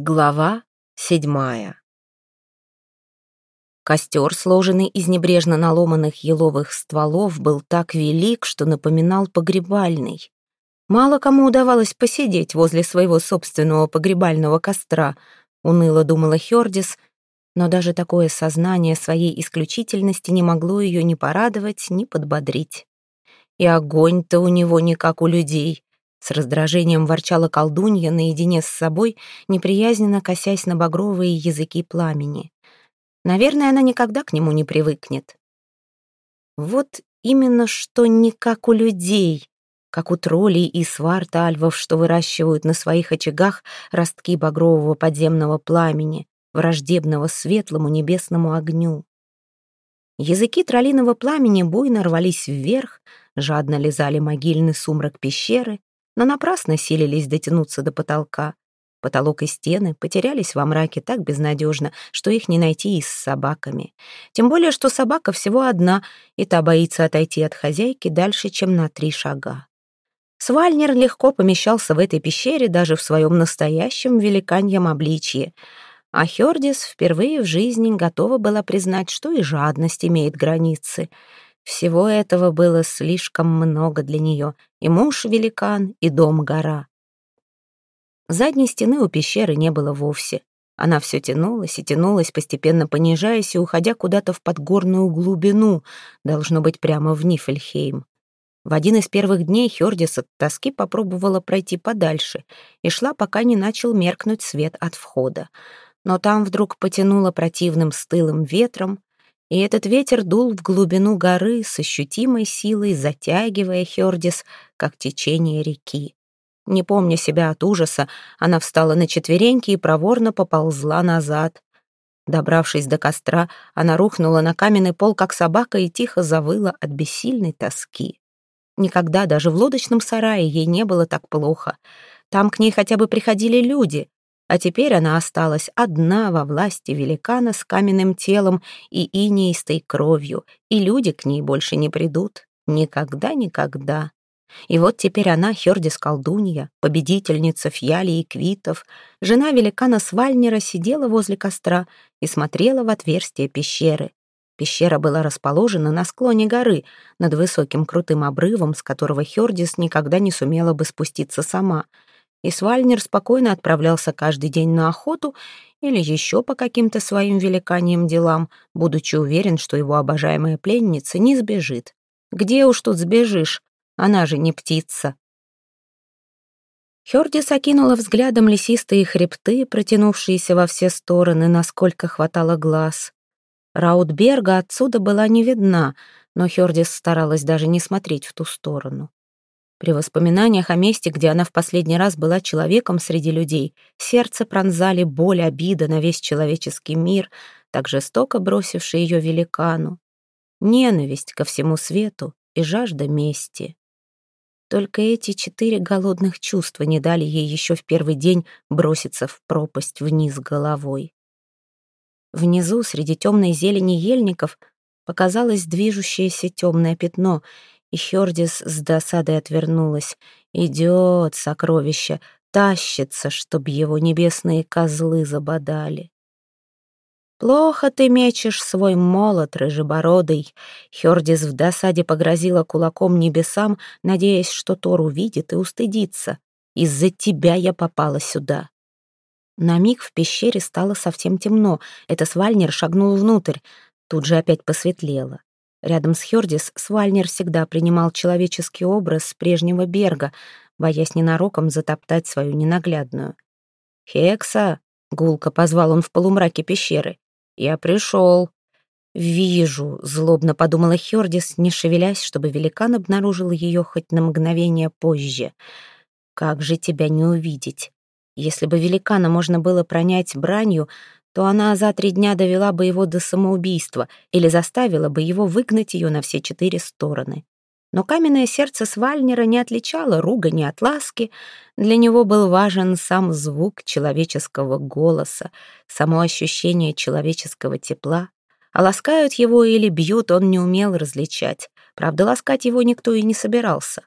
Глава седьмая Костер, сложенный из небрежно наломанных еловых стволов, был так велик, что напоминал погребальный. Мало кому удавалось посидеть возле своего собственного погребального костра, уныло думала Хёрдис, но даже такое сознание своей исключительности не могло ее ни порадовать, ни подбодрить. И огонь-то у него не как у людей, с раздражением ворчала колдунья наедине с собой, неприязненно косясь на багровые языки пламени. Наверное, она никогда к нему не привыкнет. Вот именно что не как у людей, как у троллей и сварта альвов, что выращивают на своих очагах ростки багрового подземного пламени, враждебного светлому небесному огню. Языки троллиного пламени буйно рвались вверх, жадно лизали могильный сумрак пещеры, но напрасно силились дотянуться до потолка. Потолок и стены потерялись во мраке так безнадежно, что их не найти и с собаками. Тем более, что собака всего одна, и та боится отойти от хозяйки дальше, чем на три шага. Свальнер легко помещался в этой пещере даже в своем настоящем великаньем обличье, а Хёрдис впервые в жизни готова была признать, что и жадность имеет границы — всего этого было слишком много для нее. И муж великан, и дом гора. Задней стены у пещеры не было вовсе. Она все тянулась и тянулась, постепенно понижаясь и уходя куда-то в подгорную глубину, должно быть, прямо в Нифельхейм. В один из первых дней Хёрдис от тоски попробовала пройти подальше и шла, пока не начал меркнуть свет от входа. Но там вдруг потянуло противным стылым ветром, и этот ветер дул в глубину горы с ощутимой силой, затягивая Хёрдис, как течение реки. Не помня себя от ужаса, она встала на четвереньки и проворно поползла назад. Добравшись до костра, она рухнула на каменный пол, как собака, и тихо завыла от бессильной тоски. Никогда даже в лодочном сарае ей не было так плохо. Там к ней хотя бы приходили люди, а теперь она осталась одна во власти великана с каменным телом и инеистой кровью, и люди к ней больше не придут. Никогда-никогда. И вот теперь она, Хёрдис-колдунья, победительница Фьяли и Квитов, жена великана Свальнера сидела возле костра и смотрела в отверстие пещеры. Пещера была расположена на склоне горы, над высоким крутым обрывом, с которого Хёрдис никогда не сумела бы спуститься сама — и Свальнер спокойно отправлялся каждый день на охоту или еще по каким-то своим великаниям делам, будучи уверен, что его обожаемая пленница не сбежит. Где уж тут сбежишь? Она же не птица. Хёрдис окинула взглядом лесистые хребты, протянувшиеся во все стороны, насколько хватало глаз. Раутберга отсюда была не видна, но Хёрдис старалась даже не смотреть в ту сторону. При воспоминаниях о месте, где она в последний раз была человеком среди людей, сердце пронзали боль, обида на весь человеческий мир, так жестоко бросивший ее великану, ненависть ко всему свету и жажда мести. Только эти четыре голодных чувства не дали ей еще в первый день броситься в пропасть вниз головой. Внизу, среди темной зелени ельников, показалось движущееся темное пятно — и Хёрдис с досадой отвернулась. «Идет, сокровище, тащится, чтоб его небесные козлы забодали». «Плохо ты мечешь свой молот, рыжебородый!» Хёрдис в досаде погрозила кулаком небесам, надеясь, что Тор увидит и устыдится. «Из-за тебя я попала сюда». На миг в пещере стало совсем темно. Это Свальнер шагнул внутрь. Тут же опять посветлело. Рядом с Хёрдис Свальнер всегда принимал человеческий образ прежнего Берга, боясь ненароком затоптать свою ненаглядную. «Хекса!» — гулко позвал он в полумраке пещеры. «Я пришел!» «Вижу», — злобно подумала Хёрдис, не шевелясь, чтобы великан обнаружил ее хоть на мгновение позже. «Как же тебя не увидеть?» Если бы великана можно было пронять бранью, то она за три дня довела бы его до самоубийства или заставила бы его выгнать ее на все четыре стороны. Но каменное сердце Свальнера не отличало ругани от ласки, для него был важен сам звук человеческого голоса, само ощущение человеческого тепла. А ласкают его или бьют он не умел различать. Правда, ласкать его никто и не собирался.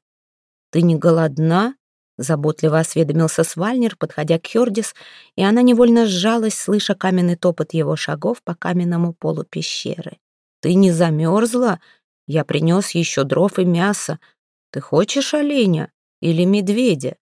«Ты не голодна?» Заботливо осведомился Свальнер, подходя к Хёрдис, и она невольно сжалась, слыша каменный топот его шагов по каменному полу пещеры. «Ты не замерзла? Я принес еще дров и мясо. Ты хочешь оленя или медведя?»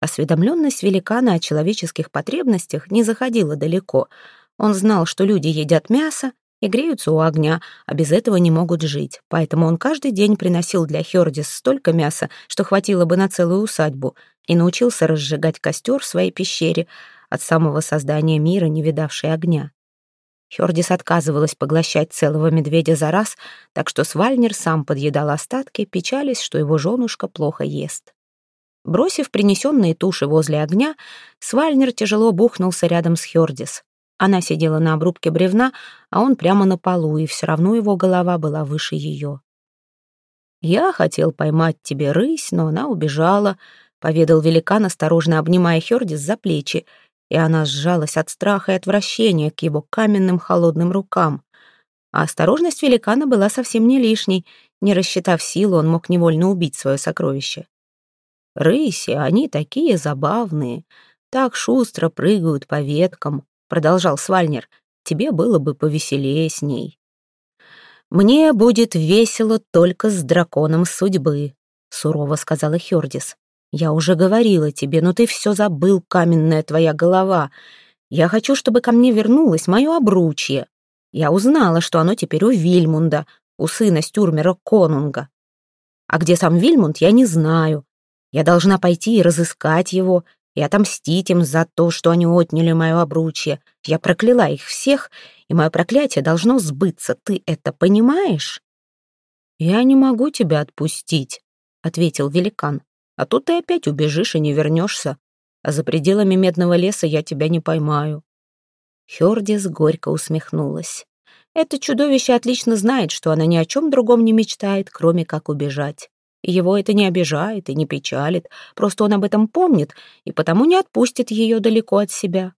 Осведомленность великана о человеческих потребностях не заходила далеко. Он знал, что люди едят мясо и греются у огня, а без этого не могут жить. Поэтому он каждый день приносил для Хёрдис столько мяса, что хватило бы на целую усадьбу, и научился разжигать костер в своей пещере, от самого создания мира, не видавшей огня. Хёрдис отказывалась поглощать целого медведя за раз, так что Свальнер сам подъедал остатки, печались, что его женушка плохо ест. Бросив принесенные туши возле огня, Свальнер тяжело бухнулся рядом с Хёрдис. Она сидела на обрубке бревна, а он прямо на полу, и все равно его голова была выше ее. «Я хотел поймать тебе рысь, но она убежала», — поведал великан, осторожно обнимая Хёрдис за плечи, и она сжалась от страха и отвращения к его каменным холодным рукам. А осторожность великана была совсем не лишней. Не рассчитав силу, он мог невольно убить свое сокровище. Рыси, они такие забавные, так шустро прыгают по веткам, продолжал Свальнер. Тебе было бы повеселее с ней. Мне будет весело только с драконом судьбы, сурово сказала Хёрдис. Я уже говорила тебе, но ты все забыл, каменная твоя голова. Я хочу, чтобы ко мне вернулось мое обручье. Я узнала, что оно теперь у Вильмунда, у сына Стюрмера Конунга. А где сам Вильмунд, я не знаю. Я должна пойти и разыскать его, и отомстить им за то, что они отняли мое обручье. Я прокляла их всех, и мое проклятие должно сбыться. Ты это понимаешь?» «Я не могу тебя отпустить», — ответил великан. «А то ты опять убежишь и не вернешься, а за пределами медного леса я тебя не поймаю». Хёрдис горько усмехнулась. Это чудовище отлично знает, что она ни о чем другом не мечтает, кроме как убежать. Его это не обижает и не печалит, просто он об этом помнит и потому не отпустит ее далеко от себя.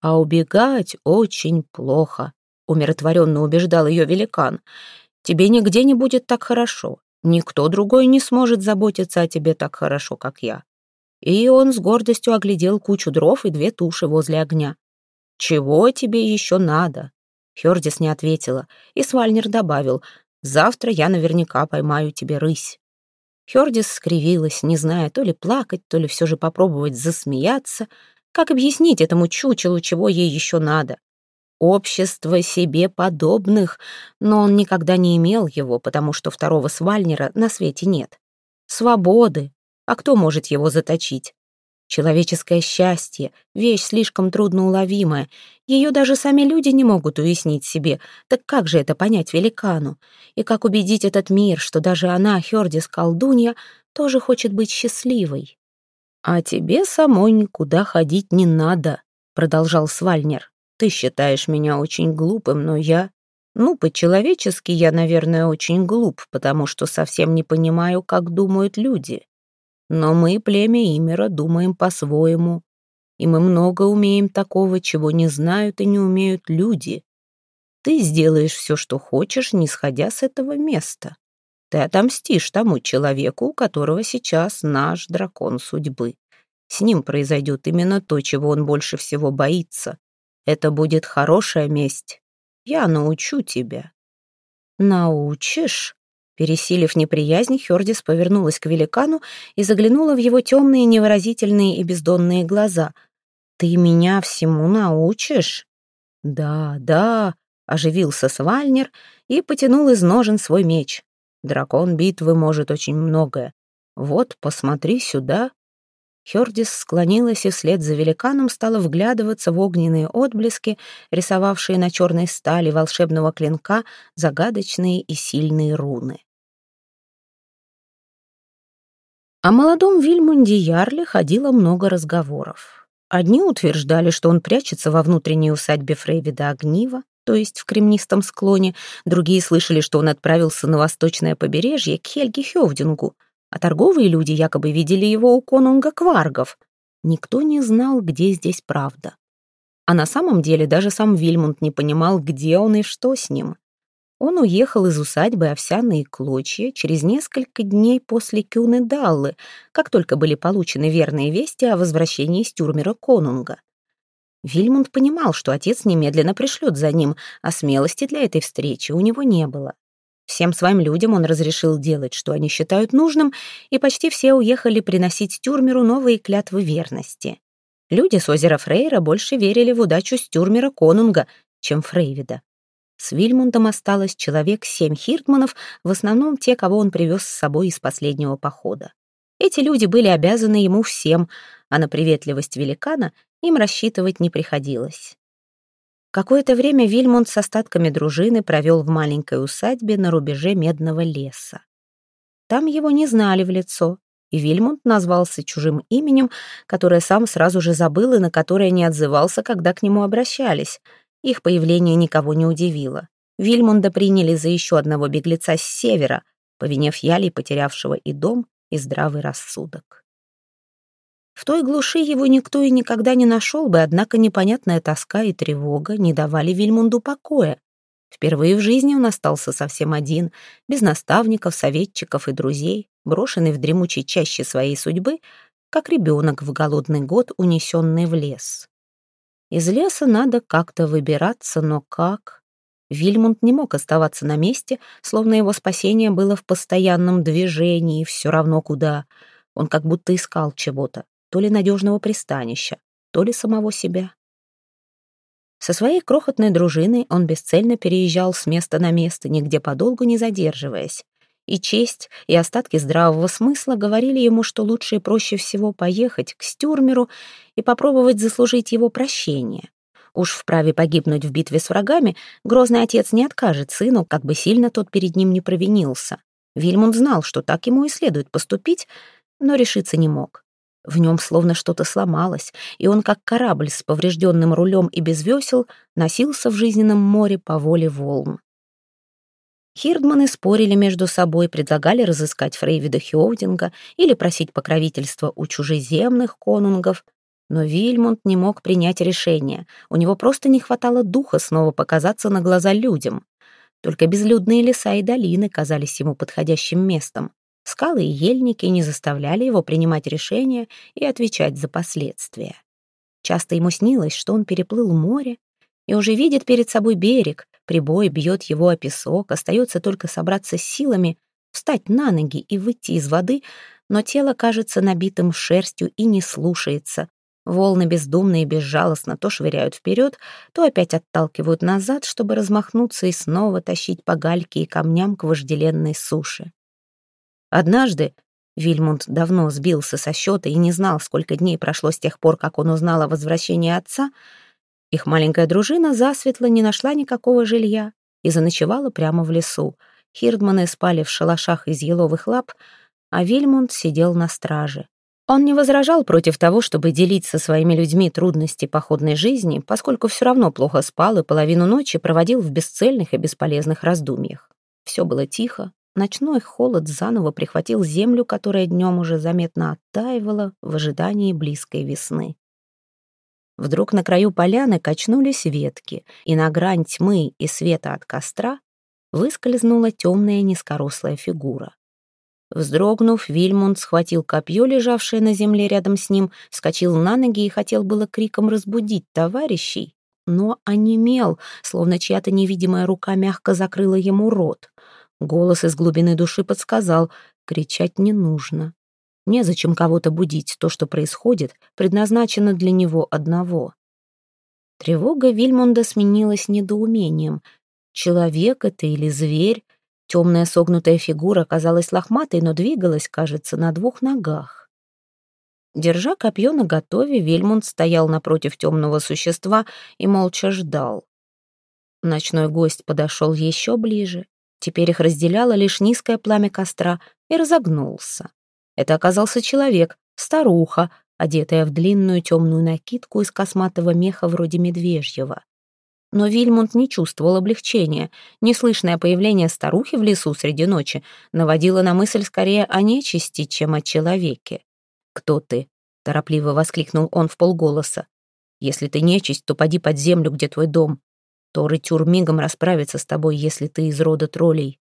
А убегать очень плохо, умиротворенно убеждал ее великан. Тебе нигде не будет так хорошо. Никто другой не сможет заботиться о тебе так хорошо, как я. И он с гордостью оглядел кучу дров и две туши возле огня. «Чего тебе еще надо?» Хёрдис не ответила, и Свальнер добавил, «Завтра я наверняка поймаю тебе рысь». Хёрдис скривилась, не зная то ли плакать, то ли все же попробовать засмеяться. Как объяснить этому чучелу, чего ей еще надо? Общество себе подобных, но он никогда не имел его, потому что второго Свальнера на свете нет. Свободы. А кто может его заточить? Человеческое счастье — вещь слишком трудноуловимая. Ее даже сами люди не могут уяснить себе. Так как же это понять великану? И как убедить этот мир, что даже она, Хёрдис колдунья, тоже хочет быть счастливой? «А тебе самой никуда ходить не надо», — продолжал Свальнер. «Ты считаешь меня очень глупым, но я...» «Ну, по-человечески я, наверное, очень глуп, потому что совсем не понимаю, как думают люди. Но мы, племя Имера, думаем по-своему. И мы много умеем такого, чего не знают и не умеют люди. Ты сделаешь все, что хочешь, не сходя с этого места. Ты отомстишь тому человеку, у которого сейчас наш дракон судьбы. С ним произойдет именно то, чего он больше всего боится. Это будет хорошая месть. Я научу тебя. Научишь? Пересилив неприязнь, Хёрдис повернулась к великану и заглянула в его темные, невыразительные и бездонные глаза. «Ты меня всему научишь?» «Да, да», — оживился Свальнер и потянул из ножен свой меч. «Дракон битвы может очень многое. Вот, посмотри сюда». Хёрдис склонилась и вслед за великаном стала вглядываться в огненные отблески, рисовавшие на черной стали волшебного клинка загадочные и сильные руны. О молодом Вильмунде Ярле ходило много разговоров. Одни утверждали, что он прячется во внутренней усадьбе Фрейвида Огнива, то есть в кремнистом склоне, другие слышали, что он отправился на восточное побережье к Хельге Хёвдингу, а торговые люди якобы видели его у конунга Кваргов. Никто не знал, где здесь правда. А на самом деле даже сам Вильмунд не понимал, где он и что с ним. Он уехал из усадьбы овсяные клочья через несколько дней после Кюны Даллы, как только были получены верные вести о возвращении из тюрмера Конунга. Вильмунд понимал, что отец немедленно пришлет за ним, а смелости для этой встречи у него не было. Всем своим людям он разрешил делать, что они считают нужным, и почти все уехали приносить Тюрмеру новые клятвы верности. Люди с озера Фрейра больше верили в удачу Стюрмера Конунга, чем Фрейвида. С Вильмундом осталось человек семь хиртманов, в основном те, кого он привез с собой из последнего похода. Эти люди были обязаны ему всем, а на приветливость великана им рассчитывать не приходилось. Какое-то время Вильмунд с остатками дружины провел в маленькой усадьбе на рубеже Медного леса. Там его не знали в лицо, и Вильмунд назвался чужим именем, которое сам сразу же забыл и на которое не отзывался, когда к нему обращались. Их появление никого не удивило. Вильмунда приняли за еще одного беглеца с севера, по вине Фьяли, потерявшего и дом, и здравый рассудок. В той глуши его никто и никогда не нашел бы, однако непонятная тоска и тревога не давали Вильмунду покоя. Впервые в жизни он остался совсем один, без наставников, советчиков и друзей, брошенный в дремучей чаще своей судьбы, как ребенок в голодный год, унесенный в лес. Из леса надо как-то выбираться, но как? Вильмунд не мог оставаться на месте, словно его спасение было в постоянном движении, все равно куда. Он как будто искал чего-то, то ли надежного пристанища, то ли самого себя. Со своей крохотной дружиной он бесцельно переезжал с места на место, нигде подолгу не задерживаясь. И честь, и остатки здравого смысла говорили ему, что лучше и проще всего поехать к Стюрмеру и попробовать заслужить его прощение. Уж вправе погибнуть в битве с врагами, грозный отец не откажет сыну, как бы сильно тот перед ним не провинился. Вильмунд знал, что так ему и следует поступить, но решиться не мог. В нем словно что-то сломалось, и он, как корабль с поврежденным рулем и без весел, носился в жизненном море по воле волн. Хирдманы спорили между собой, предлагали разыскать Фрейвида Хёвдинга или просить покровительства у чужеземных конунгов, но Вильмунд не мог принять решение, у него просто не хватало духа снова показаться на глаза людям. Только безлюдные леса и долины казались ему подходящим местом. Скалы и ельники не заставляли его принимать решения и отвечать за последствия. Часто ему снилось, что он переплыл море и уже видит перед собой берег, прибой бьет его о песок, остается только собраться с силами, встать на ноги и выйти из воды, но тело кажется набитым шерстью и не слушается. Волны бездумно и безжалостно то швыряют вперед, то опять отталкивают назад, чтобы размахнуться и снова тащить по гальке и камням к вожделенной суше. Однажды Вильмунд давно сбился со счета и не знал, сколько дней прошло с тех пор, как он узнал о возвращении отца. Их маленькая дружина засветло не нашла никакого жилья и заночевала прямо в лесу. Хирдманы спали в шалашах из еловых лап, а Вильмунд сидел на страже. Он не возражал против того, чтобы делить со своими людьми трудности походной жизни, поскольку все равно плохо спал и половину ночи проводил в бесцельных и бесполезных раздумьях. Все было тихо, Ночной холод заново прихватил землю, которая днем уже заметно оттаивала в ожидании близкой весны. Вдруг на краю поляны качнулись ветки, и на грань тьмы и света от костра выскользнула темная низкорослая фигура. Вздрогнув, Вильмунд схватил копье, лежавшее на земле рядом с ним, вскочил на ноги и хотел было криком разбудить товарищей, но онемел, словно чья-то невидимая рука мягко закрыла ему рот. Голос из глубины души подсказал, кричать не нужно. Незачем кого-то будить, то, что происходит, предназначено для него одного. Тревога Вильмонда сменилась недоумением. Человек это или зверь? Темная согнутая фигура казалась лохматой, но двигалась, кажется, на двух ногах. Держа копье наготове, Вильмунд стоял напротив темного существа и молча ждал. Ночной гость подошел еще ближе, Теперь их разделяло лишь низкое пламя костра, и разогнулся. Это оказался человек, старуха, одетая в длинную темную накидку из косматого меха вроде медвежьего. Но Вильмунд не чувствовал облегчения. Неслышное появление старухи в лесу среди ночи наводило на мысль скорее о нечисти, чем о человеке. «Кто ты?» — торопливо воскликнул он в полголоса. «Если ты нечисть, то поди под землю, где твой дом. Тор и Тюр мигом расправится с тобой, если ты из рода троллей.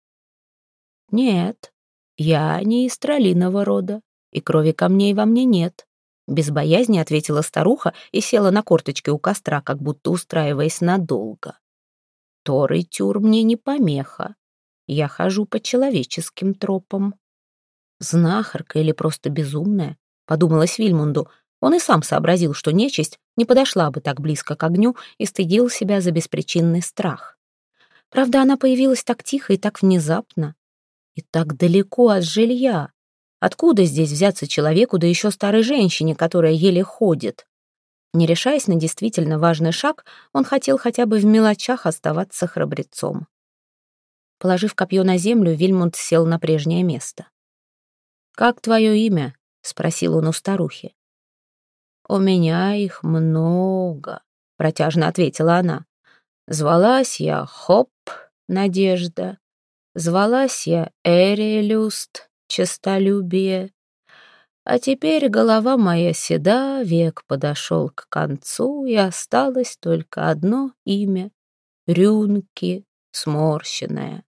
Нет, я не из троллиного рода, и крови камней во мне нет. Без боязни ответила старуха и села на корточки у костра, как будто устраиваясь надолго. Тор и Тюр мне не помеха. Я хожу по человеческим тропам. Знахарка или просто безумная, подумалось Вильмунду. Он и сам сообразил, что нечисть не подошла бы так близко к огню и стыдил себя за беспричинный страх. Правда, она появилась так тихо и так внезапно, и так далеко от жилья. Откуда здесь взяться человеку, да еще старой женщине, которая еле ходит? Не решаясь на действительно важный шаг, он хотел хотя бы в мелочах оставаться храбрецом. Положив копье на землю, Вильмунд сел на прежнее место. «Как твое имя?» — спросил он у старухи. «У меня их много», — протяжно ответила она. «Звалась я Хоп, Надежда. Звалась я Эриэлюст, Честолюбие. А теперь голова моя седа, век подошел к концу, и осталось только одно имя — Рюнки, сморщенная.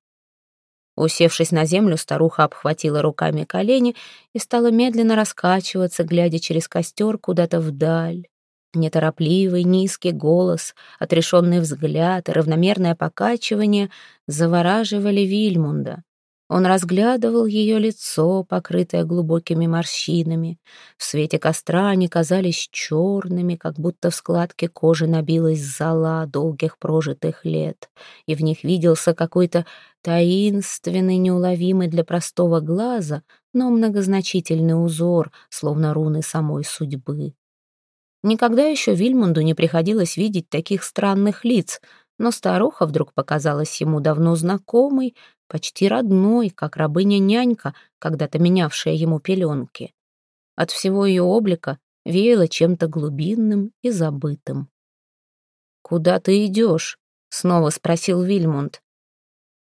Усевшись на землю, старуха обхватила руками колени и стала медленно раскачиваться, глядя через костер куда-то вдаль. Неторопливый, низкий голос, отрешенный взгляд и равномерное покачивание завораживали Вильмунда. Он разглядывал ее лицо, покрытое глубокими морщинами. В свете костра они казались черными, как будто в складке кожи набилась зола долгих прожитых лет, и в них виделся какой-то таинственный, неуловимый для простого глаза, но многозначительный узор, словно руны самой судьбы. Никогда еще Вильмунду не приходилось видеть таких странных лиц — но старуха вдруг показалась ему давно знакомой, почти родной, как рабыня-нянька, когда-то менявшая ему пеленки. От всего ее облика веяло чем-то глубинным и забытым. «Куда ты идешь?» — снова спросил Вильмунд.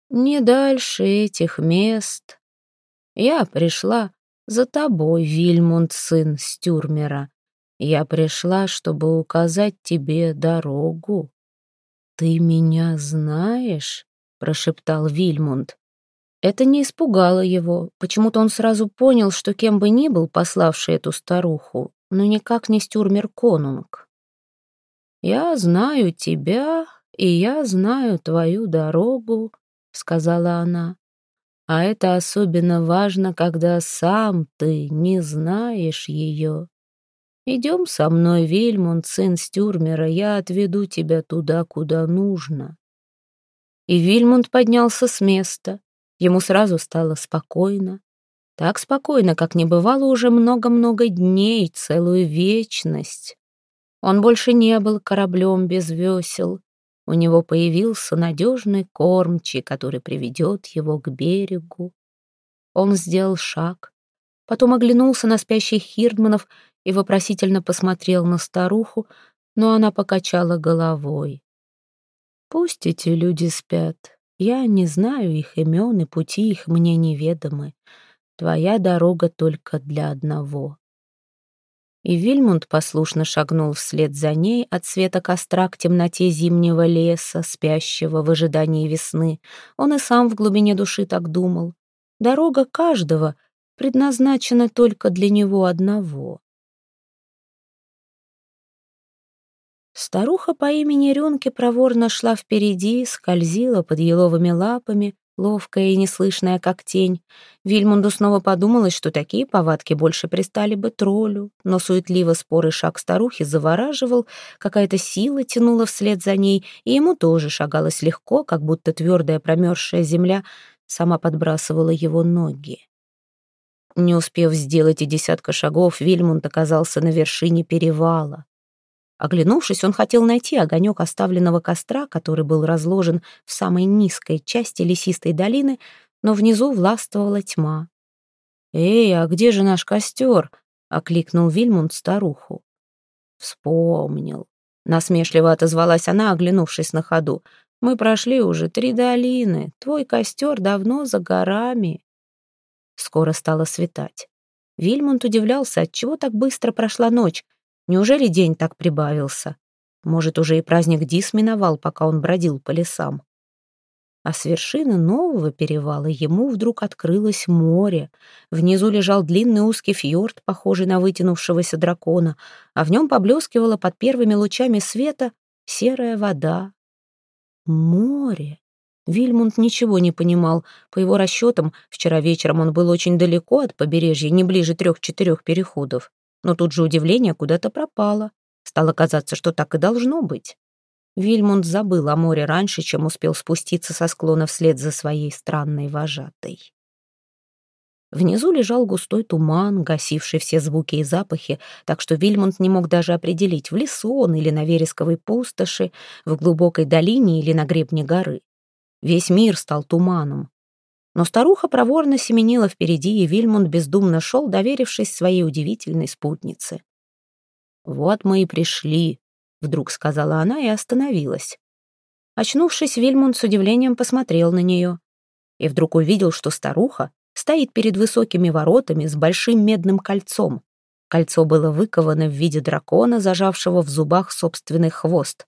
«Не дальше этих мест. Я пришла за тобой, Вильмунд, сын Стюрмера. Я пришла, чтобы указать тебе дорогу». «Ты меня знаешь?» — прошептал Вильмунд. Это не испугало его. Почему-то он сразу понял, что кем бы ни был пославший эту старуху, но никак не Стюрмер Конунг. «Я знаю тебя, и я знаю твою дорогу», — сказала она. «А это особенно важно, когда сам ты не знаешь ее. Идем со мной, Вильмунд, сын Стюрмера, я отведу тебя туда, куда нужно. И Вильмунд поднялся с места. Ему сразу стало спокойно. Так спокойно, как не бывало уже много-много дней, целую вечность. Он больше не был кораблем без весел. У него появился надежный кормчий, который приведет его к берегу. Он сделал шаг, потом оглянулся на спящих хирдманов и вопросительно посмотрел на старуху, но она покачала головой. «Пусть эти люди спят. Я не знаю их имен, и пути их мне неведомы. Твоя дорога только для одного». И Вильмунд послушно шагнул вслед за ней от света костра к темноте зимнего леса, спящего в ожидании весны. Он и сам в глубине души так думал. Дорога каждого предназначена только для него одного. Старуха по имени Рюнки проворно шла впереди, скользила под еловыми лапами, ловкая и неслышная, как тень. Вильмунду снова подумалось, что такие повадки больше пристали бы троллю, но суетливо спорый шаг старухи завораживал, какая-то сила тянула вслед за ней, и ему тоже шагалось легко, как будто твердая промерзшая земля сама подбрасывала его ноги. Не успев сделать и десятка шагов, Вильмунд оказался на вершине перевала. Оглянувшись, он хотел найти огонек оставленного костра, который был разложен в самой низкой части лесистой долины, но внизу властвовала тьма. «Эй, а где же наш костер?» — окликнул Вильмунд старуху. «Вспомнил». Насмешливо отозвалась она, оглянувшись на ходу. «Мы прошли уже три долины. Твой костер давно за горами». Скоро стало светать. Вильмунд удивлялся, отчего так быстро прошла ночь. Неужели день так прибавился? Может, уже и праздник Дис миновал, пока он бродил по лесам. А с вершины нового перевала ему вдруг открылось море. Внизу лежал длинный узкий фьорд, похожий на вытянувшегося дракона, а в нем поблескивала под первыми лучами света серая вода. Море. Вильмунд ничего не понимал. По его расчетам, вчера вечером он был очень далеко от побережья, не ближе трех-четырех переходов. Но тут же удивление куда-то пропало. Стало казаться, что так и должно быть. Вильмунд забыл о море раньше, чем успел спуститься со склона вслед за своей странной вожатой. Внизу лежал густой туман, гасивший все звуки и запахи, так что Вильмунд не мог даже определить, в лесу он или на вересковой пустоши, в глубокой долине или на гребне горы. Весь мир стал туманом. Но старуха проворно семенила впереди, и Вильмунд бездумно шел, доверившись своей удивительной спутнице. «Вот мы и пришли», вдруг сказала она и остановилась. Очнувшись, Вильмунд с удивлением посмотрел на нее и вдруг увидел, что старуха стоит перед высокими воротами с большим медным кольцом. Кольцо было выковано в виде дракона, зажавшего в зубах собственный хвост.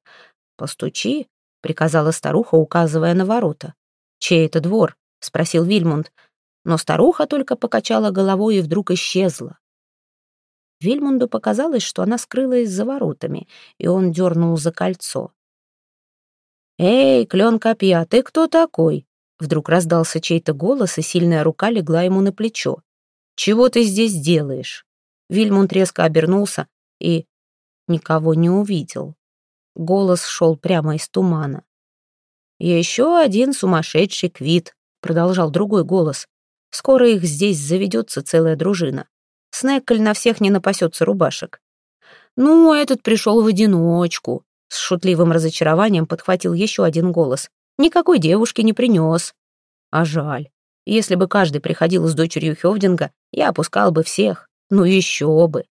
«Постучи», — приказала старуха, указывая на ворота. «Чей это двор?» — спросил Вильмунд. Но старуха только покачала головой и вдруг исчезла. Вильмунду показалось, что она скрылась за воротами, и он дернул за кольцо. «Эй, клен копья, ты кто такой?» Вдруг раздался чей-то голос, и сильная рука легла ему на плечо. «Чего ты здесь делаешь?» Вильмунд резко обернулся и никого не увидел. Голос шел прямо из тумана. «Еще один сумасшедший квит», — продолжал другой голос. «Скоро их здесь заведется целая дружина. Снеккль на всех не напасется рубашек. «Ну, этот пришел в одиночку», — с шутливым разочарованием подхватил еще один голос. «Никакой девушки не принес». «А жаль. Если бы каждый приходил с дочерью Хевдинга, я опускал бы всех. Ну еще бы».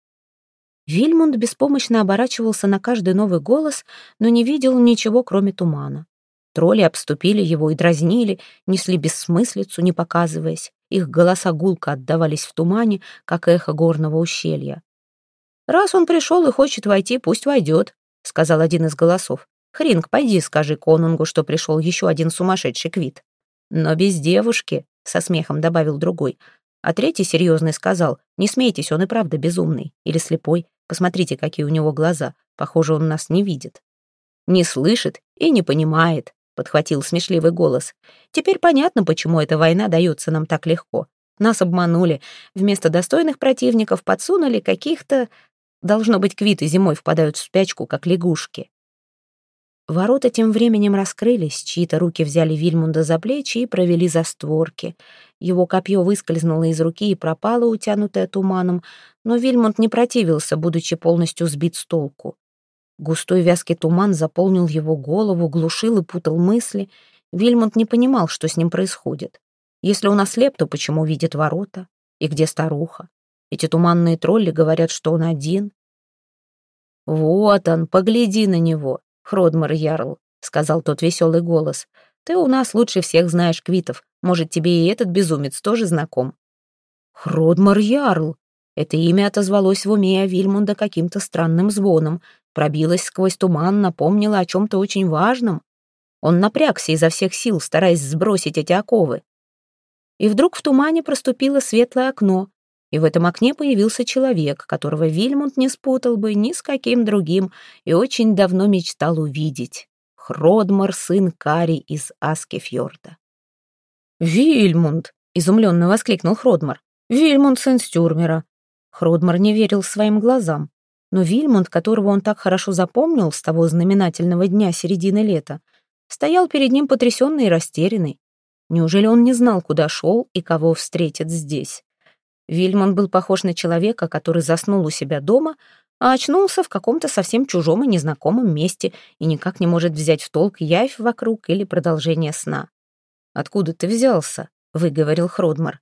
Вильмунд беспомощно оборачивался на каждый новый голос, но не видел ничего, кроме тумана. Тролли обступили его и дразнили, несли бессмыслицу, не показываясь. Их голоса гулко отдавались в тумане, как эхо горного ущелья. «Раз он пришел и хочет войти, пусть войдет», — сказал один из голосов. «Хринг, пойди скажи конунгу, что пришел еще один сумасшедший квит». «Но без девушки», — со смехом добавил другой. А третий серьезный сказал, «Не смейтесь, он и правда безумный. Или слепой. Посмотрите, какие у него глаза. Похоже, он нас не видит». «Не слышит и не понимает», подхватил смешливый голос. «Теперь понятно, почему эта война дается нам так легко. Нас обманули. Вместо достойных противников подсунули каких-то... Должно быть, квиты зимой впадают в спячку, как лягушки». Ворота тем временем раскрылись, чьи-то руки взяли Вильмунда за плечи и провели за створки. Его копье выскользнуло из руки и пропало, утянутое туманом, но Вильмунд не противился, будучи полностью сбит с толку. Густой вязкий туман заполнил его голову, глушил и путал мысли. Вильмонт не понимал, что с ним происходит. Если он ослеп, то почему видит ворота? И где старуха? Эти туманные тролли говорят, что он один. «Вот он, погляди на него, Хродмар Ярл», — сказал тот веселый голос. «Ты у нас лучше всех знаешь квитов. Может, тебе и этот безумец тоже знаком?» «Хродмар Ярл!» Это имя отозвалось в уме Вильмунда каким-то странным звоном пробилась сквозь туман, напомнила о чем-то очень важном. Он напрягся изо всех сил, стараясь сбросить эти оковы. И вдруг в тумане проступило светлое окно, и в этом окне появился человек, которого Вильмунд не спутал бы ни с каким другим и очень давно мечтал увидеть. Хродмар, сын Кари из Аскефьорда. «Вильмунд!» — изумленно воскликнул Хродмар. «Вильмунд, сын Стюрмера!» Хродмар не верил своим глазам. Но Вильмунд, которого он так хорошо запомнил с того знаменательного дня середины лета, стоял перед ним потрясенный и растерянный. Неужели он не знал, куда шел и кого встретит здесь? Вильмунд был похож на человека, который заснул у себя дома, а очнулся в каком-то совсем чужом и незнакомом месте и никак не может взять в толк явь вокруг или продолжение сна. «Откуда ты взялся?» — выговорил Хродмар.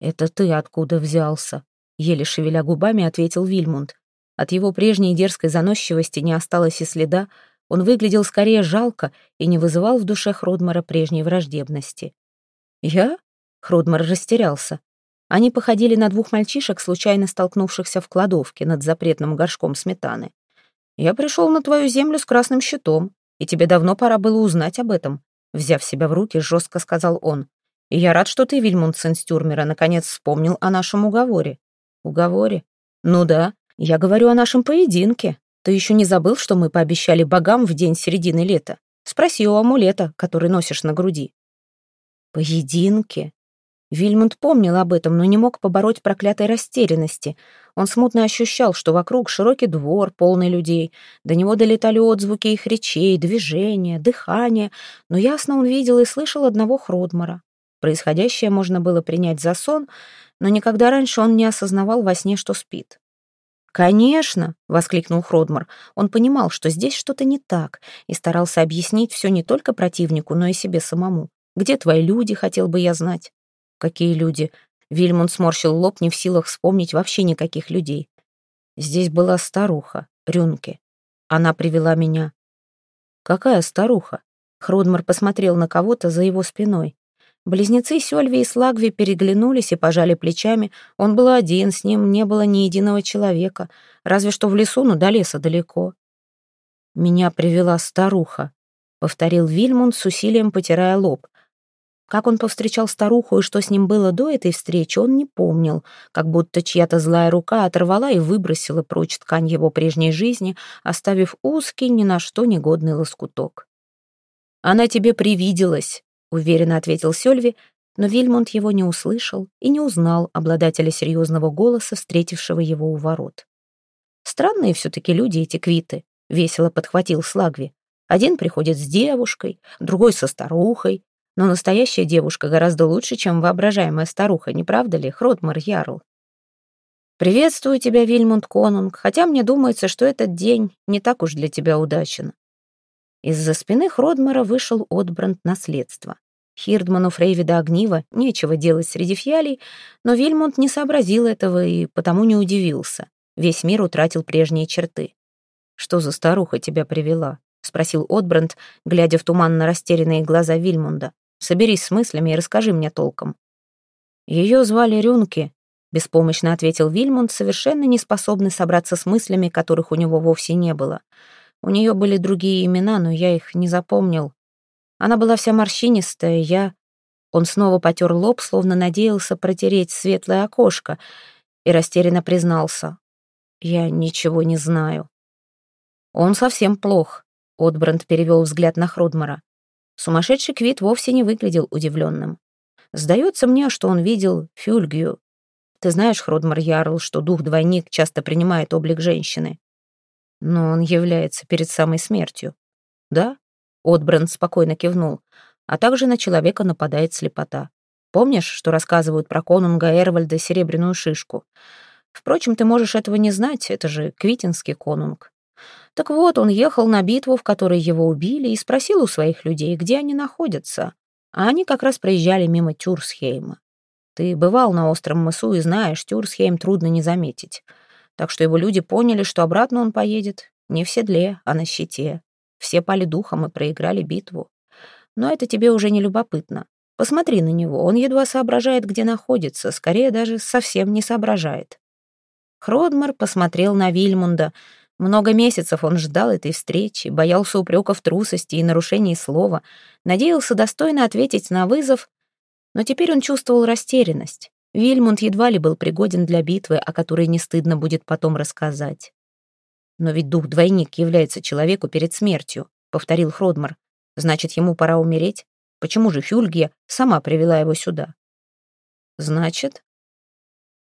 «Это ты откуда взялся?» — еле шевеля губами ответил Вильмунд. От его прежней дерзкой заносчивости не осталось и следа, он выглядел скорее жалко и не вызывал в душе Хродмара прежней враждебности. «Я?» — Хродмар растерялся. Они походили на двух мальчишек, случайно столкнувшихся в кладовке над запретным горшком сметаны. Я пришел на твою землю с красным щитом, и тебе давно пора было узнать об этом. Взяв себя в руки, жестко сказал он. И я рад, что ты, Вильмунд Сенстюрмера, наконец вспомнил о нашем уговоре. Уговоре? Ну да, я говорю о нашем поединке. Ты еще не забыл, что мы пообещали богам в день середины лета? Спроси у амулета, который носишь на груди. Поединки? Вильмунд помнил об этом, но не мог побороть проклятой растерянности. Он смутно ощущал, что вокруг широкий двор, полный людей. До него долетали отзвуки их речей, движения, дыхания, но ясно он видел и слышал одного Хродмара. Происходящее можно было принять за сон, но никогда раньше он не осознавал во сне, что спит. «Конечно!» — воскликнул Хродмар. Он понимал, что здесь что-то не так, и старался объяснить все не только противнику, но и себе самому. «Где твои люди, хотел бы я знать?» Какие люди? Вильмунд сморщил лоб, не в силах вспомнить вообще никаких людей. Здесь была старуха, Рюнке. Она привела меня. Какая старуха? Хродмар посмотрел на кого-то за его спиной. Близнецы Сёльви и Слагви переглянулись и пожали плечами. Он был один, с ним не было ни единого человека, разве что в лесу, но до леса далеко. «Меня привела старуха», — повторил Вильмунд с усилием потирая лоб. Как он повстречал старуху и что с ним было до этой встречи, он не помнил, как будто чья-то злая рука оторвала и выбросила прочь ткань его прежней жизни, оставив узкий, ни на что негодный лоскуток. «Она тебе привиделась», — уверенно ответил Сёльви, но Вильмонт его не услышал и не узнал обладателя серьезного голоса, встретившего его у ворот. «Странные все-таки люди эти квиты», — весело подхватил Слагви. «Один приходит с девушкой, другой со старухой, но настоящая девушка гораздо лучше, чем воображаемая старуха, не правда ли, Хротмар Ярл? «Приветствую тебя, Вильмунд Конунг, хотя мне думается, что этот день не так уж для тебя удачен». Из-за спины Хродмара вышел Отбранд наследства. Хирдману Фрейвида Огнива нечего делать среди фьялей, но Вильмунд не сообразил этого и потому не удивился. Весь мир утратил прежние черты. «Что за старуха тебя привела?» — спросил Отбранд, глядя в туманно растерянные глаза Вильмунда. Соберись с мыслями и расскажи мне толком». «Ее звали Рюнки», — беспомощно ответил Вильмунд, совершенно не способный собраться с мыслями, которых у него вовсе не было. У нее были другие имена, но я их не запомнил. Она была вся морщинистая, я... Он снова потер лоб, словно надеялся протереть светлое окошко, и растерянно признался. «Я ничего не знаю». «Он совсем плох», — Отбранд перевел взгляд на Хродмара. Сумасшедший Квит вовсе не выглядел удивленным. Сдается мне, что он видел Фюльгию. Ты знаешь, Хродмар Ярл, что дух-двойник часто принимает облик женщины. Но он является перед самой смертью. Да? Отбранд спокойно кивнул. А также на человека нападает слепота. Помнишь, что рассказывают про конунга Эрвальда Серебряную Шишку? Впрочем, ты можешь этого не знать, это же Квитинский конунг. Так вот, он ехал на битву, в которой его убили, и спросил у своих людей, где они находятся. А они как раз проезжали мимо Тюрсхейма. Ты бывал на остром мысу и знаешь, Тюрсхейм трудно не заметить. Так что его люди поняли, что обратно он поедет не в седле, а на щите. Все пали духом и проиграли битву. Но это тебе уже не любопытно. Посмотри на него, он едва соображает, где находится, скорее даже совсем не соображает. Хродмар посмотрел на Вильмунда — много месяцев он ждал этой встречи, боялся упреков трусости и нарушений слова, надеялся достойно ответить на вызов, но теперь он чувствовал растерянность. Вильмунд едва ли был пригоден для битвы, о которой не стыдно будет потом рассказать. «Но ведь дух-двойник является человеку перед смертью», — повторил Хродмар. «Значит, ему пора умереть? Почему же Хюльгия сама привела его сюда?» «Значит,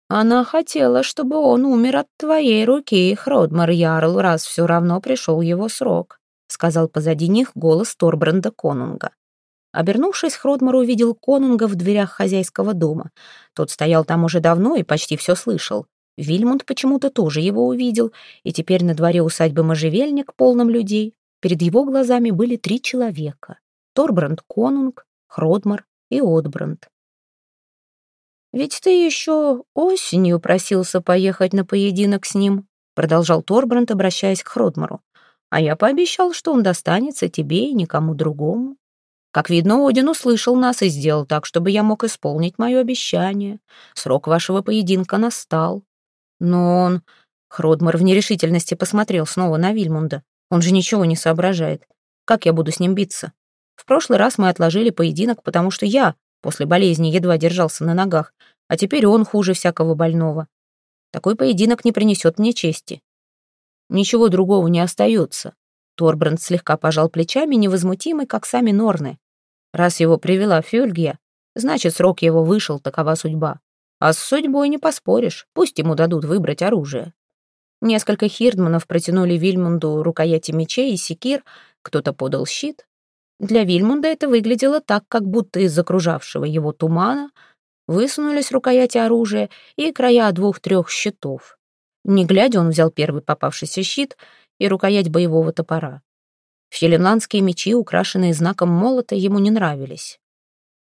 она хотела, чтобы он умер от твоей руки, Хродмар Ярл, раз все равно пришел его срок», сказал позади них голос Торбранда Конунга. Обернувшись, Хродмар увидел Конунга в дверях хозяйского дома. Тот стоял там уже давно и почти все слышал. Вильмунд почему-то тоже его увидел, и теперь на дворе усадьбы Можжевельник, полном людей, перед его глазами были три человека. Торбранд Конунг, Хродмар и Отбранд. «Ведь ты еще осенью просился поехать на поединок с ним», продолжал Торбранд, обращаясь к Хродмару. «А я пообещал, что он достанется тебе и никому другому. Как видно, Один услышал нас и сделал так, чтобы я мог исполнить мое обещание. Срок вашего поединка настал. Но он...» Хродмар в нерешительности посмотрел снова на Вильмунда. Он же ничего не соображает. Как я буду с ним биться? В прошлый раз мы отложили поединок, потому что я после болезни едва держался на ногах, а теперь он хуже всякого больного. Такой поединок не принесет мне чести. Ничего другого не остается. Торбранд слегка пожал плечами, невозмутимый, как сами Норны. Раз его привела Фюльгия, значит, срок его вышел, такова судьба. А с судьбой не поспоришь, пусть ему дадут выбрать оружие. Несколько хирдманов протянули Вильмунду рукояти мечей и секир, кто-то подал щит. Для Вильмунда это выглядело так, как будто из окружавшего его тумана высунулись рукояти оружия и края двух-трех щитов. Не глядя, он взял первый попавшийся щит и рукоять боевого топора. Филинландские мечи, украшенные знаком молота, ему не нравились.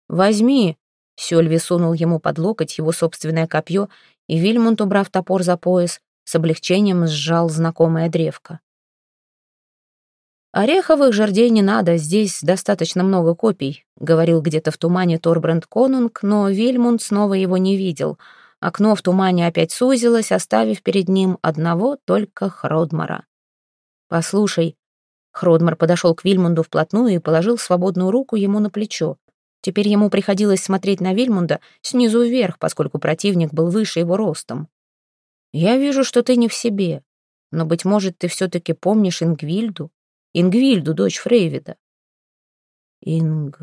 «Возьми!» — Сёльви сунул ему под локоть его собственное копье, и Вильмунд, убрав топор за пояс, с облегчением сжал знакомое древко. «Ореховых жердей не надо, здесь достаточно много копий», — говорил где-то в тумане Торбранд Конунг, но Вильмунд снова его не видел. Окно в тумане опять сузилось, оставив перед ним одного только Хродмара. «Послушай», — Хродмар подошел к Вильмунду вплотную и положил свободную руку ему на плечо. Теперь ему приходилось смотреть на Вильмунда снизу вверх, поскольку противник был выше его ростом. Я вижу, что ты не в себе, но, быть может, ты все-таки помнишь Ингвильду? Ингвильду, дочь Фрейвида. Инг...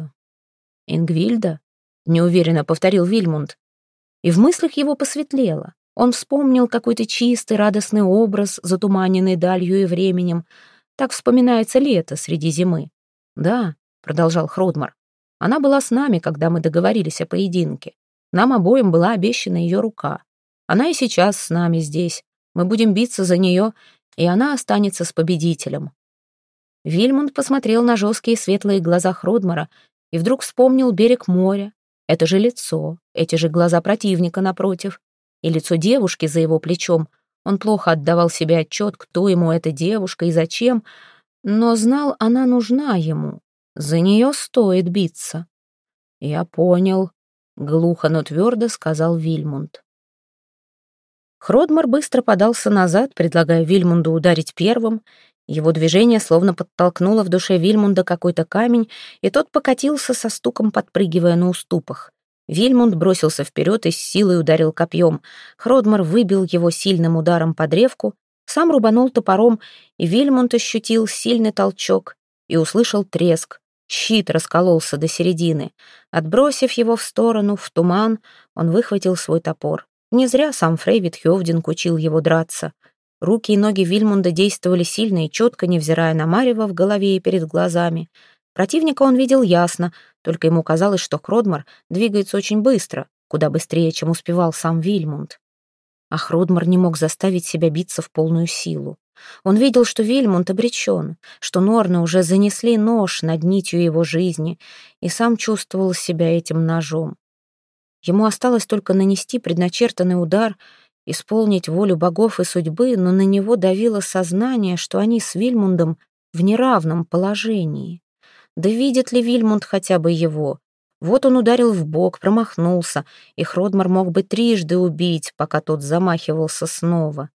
Ингвильда? Неуверенно повторил Вильмунд. И в мыслях его посветлело. Он вспомнил какой-то чистый, радостный образ, затуманенный далью и временем. Так вспоминается лето среди зимы. «Да», — продолжал Хродмар, — «она была с нами, когда мы договорились о поединке. Нам обоим была обещана ее рука. Она и сейчас с нами здесь. Мы будем биться за нее, и она останется с победителем». Вильмунд посмотрел на жесткие светлые глаза Хродмара и вдруг вспомнил берег моря. Это же лицо, эти же глаза противника напротив, и лицо девушки за его плечом. Он плохо отдавал себе отчет, кто ему эта девушка и зачем, но знал, она нужна ему. За нее стоит биться. «Я понял», — глухо, но твердо сказал Вильмунд. Хродмар быстро подался назад, предлагая Вильмунду ударить первым. Его движение словно подтолкнуло в душе Вильмунда какой-то камень, и тот покатился со стуком, подпрыгивая на уступах. Вильмунд бросился вперед и с силой ударил копьем. Хродмар выбил его сильным ударом по древку, сам рубанул топором, и Вильмунд ощутил сильный толчок и услышал треск. Щит раскололся до середины. Отбросив его в сторону, в туман, он выхватил свой топор. Не зря сам Фрейвид Хёвдинг учил его драться. Руки и ноги Вильмунда действовали сильно и четко, невзирая на марево в голове и перед глазами. Противника он видел ясно, только ему казалось, что Хродмар двигается очень быстро, куда быстрее, чем успевал сам Вильмунд. А Хродмар не мог заставить себя биться в полную силу. Он видел, что Вильмунд обречен, что Норны уже занесли нож над нитью его жизни, и сам чувствовал себя этим ножом. Ему осталось только нанести предначертанный удар, исполнить волю богов и судьбы, но на него давило сознание, что они с Вильмундом в неравном положении. Да видит ли Вильмунд хотя бы его? Вот он ударил в бок, промахнулся, и Хродмар мог бы трижды убить, пока тот замахивался снова.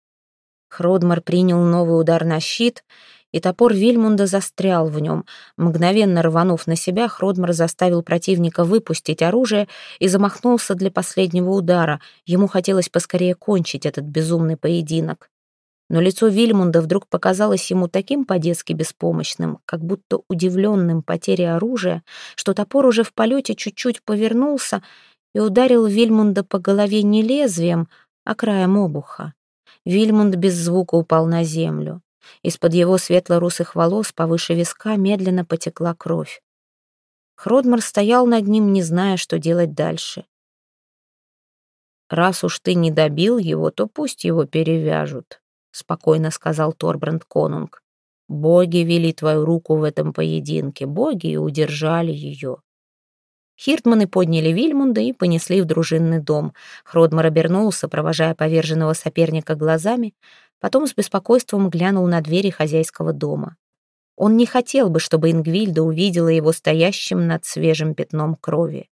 Хродмар принял новый удар на щит — и топор Вильмунда застрял в нем. Мгновенно рванув на себя, Хродмар заставил противника выпустить оружие и замахнулся для последнего удара. Ему хотелось поскорее кончить этот безумный поединок. Но лицо Вильмунда вдруг показалось ему таким по-детски беспомощным, как будто удивленным потерей оружия, что топор уже в полете чуть-чуть повернулся и ударил Вильмунда по голове не лезвием, а краем обуха. Вильмунд без звука упал на землю. Из-под его светло-русых волос повыше виска медленно потекла кровь. Хродмар стоял над ним, не зная, что делать дальше. «Раз уж ты не добил его, то пусть его перевяжут», — спокойно сказал Торбранд Конунг. «Боги вели твою руку в этом поединке, боги удержали ее». Хиртманы подняли Вильмунда и понесли в дружинный дом. Хродмар обернулся, провожая поверженного соперника глазами, Потом с беспокойством глянул на двери хозяйского дома. Он не хотел бы, чтобы Ингвильда увидела его стоящим над свежим пятном крови.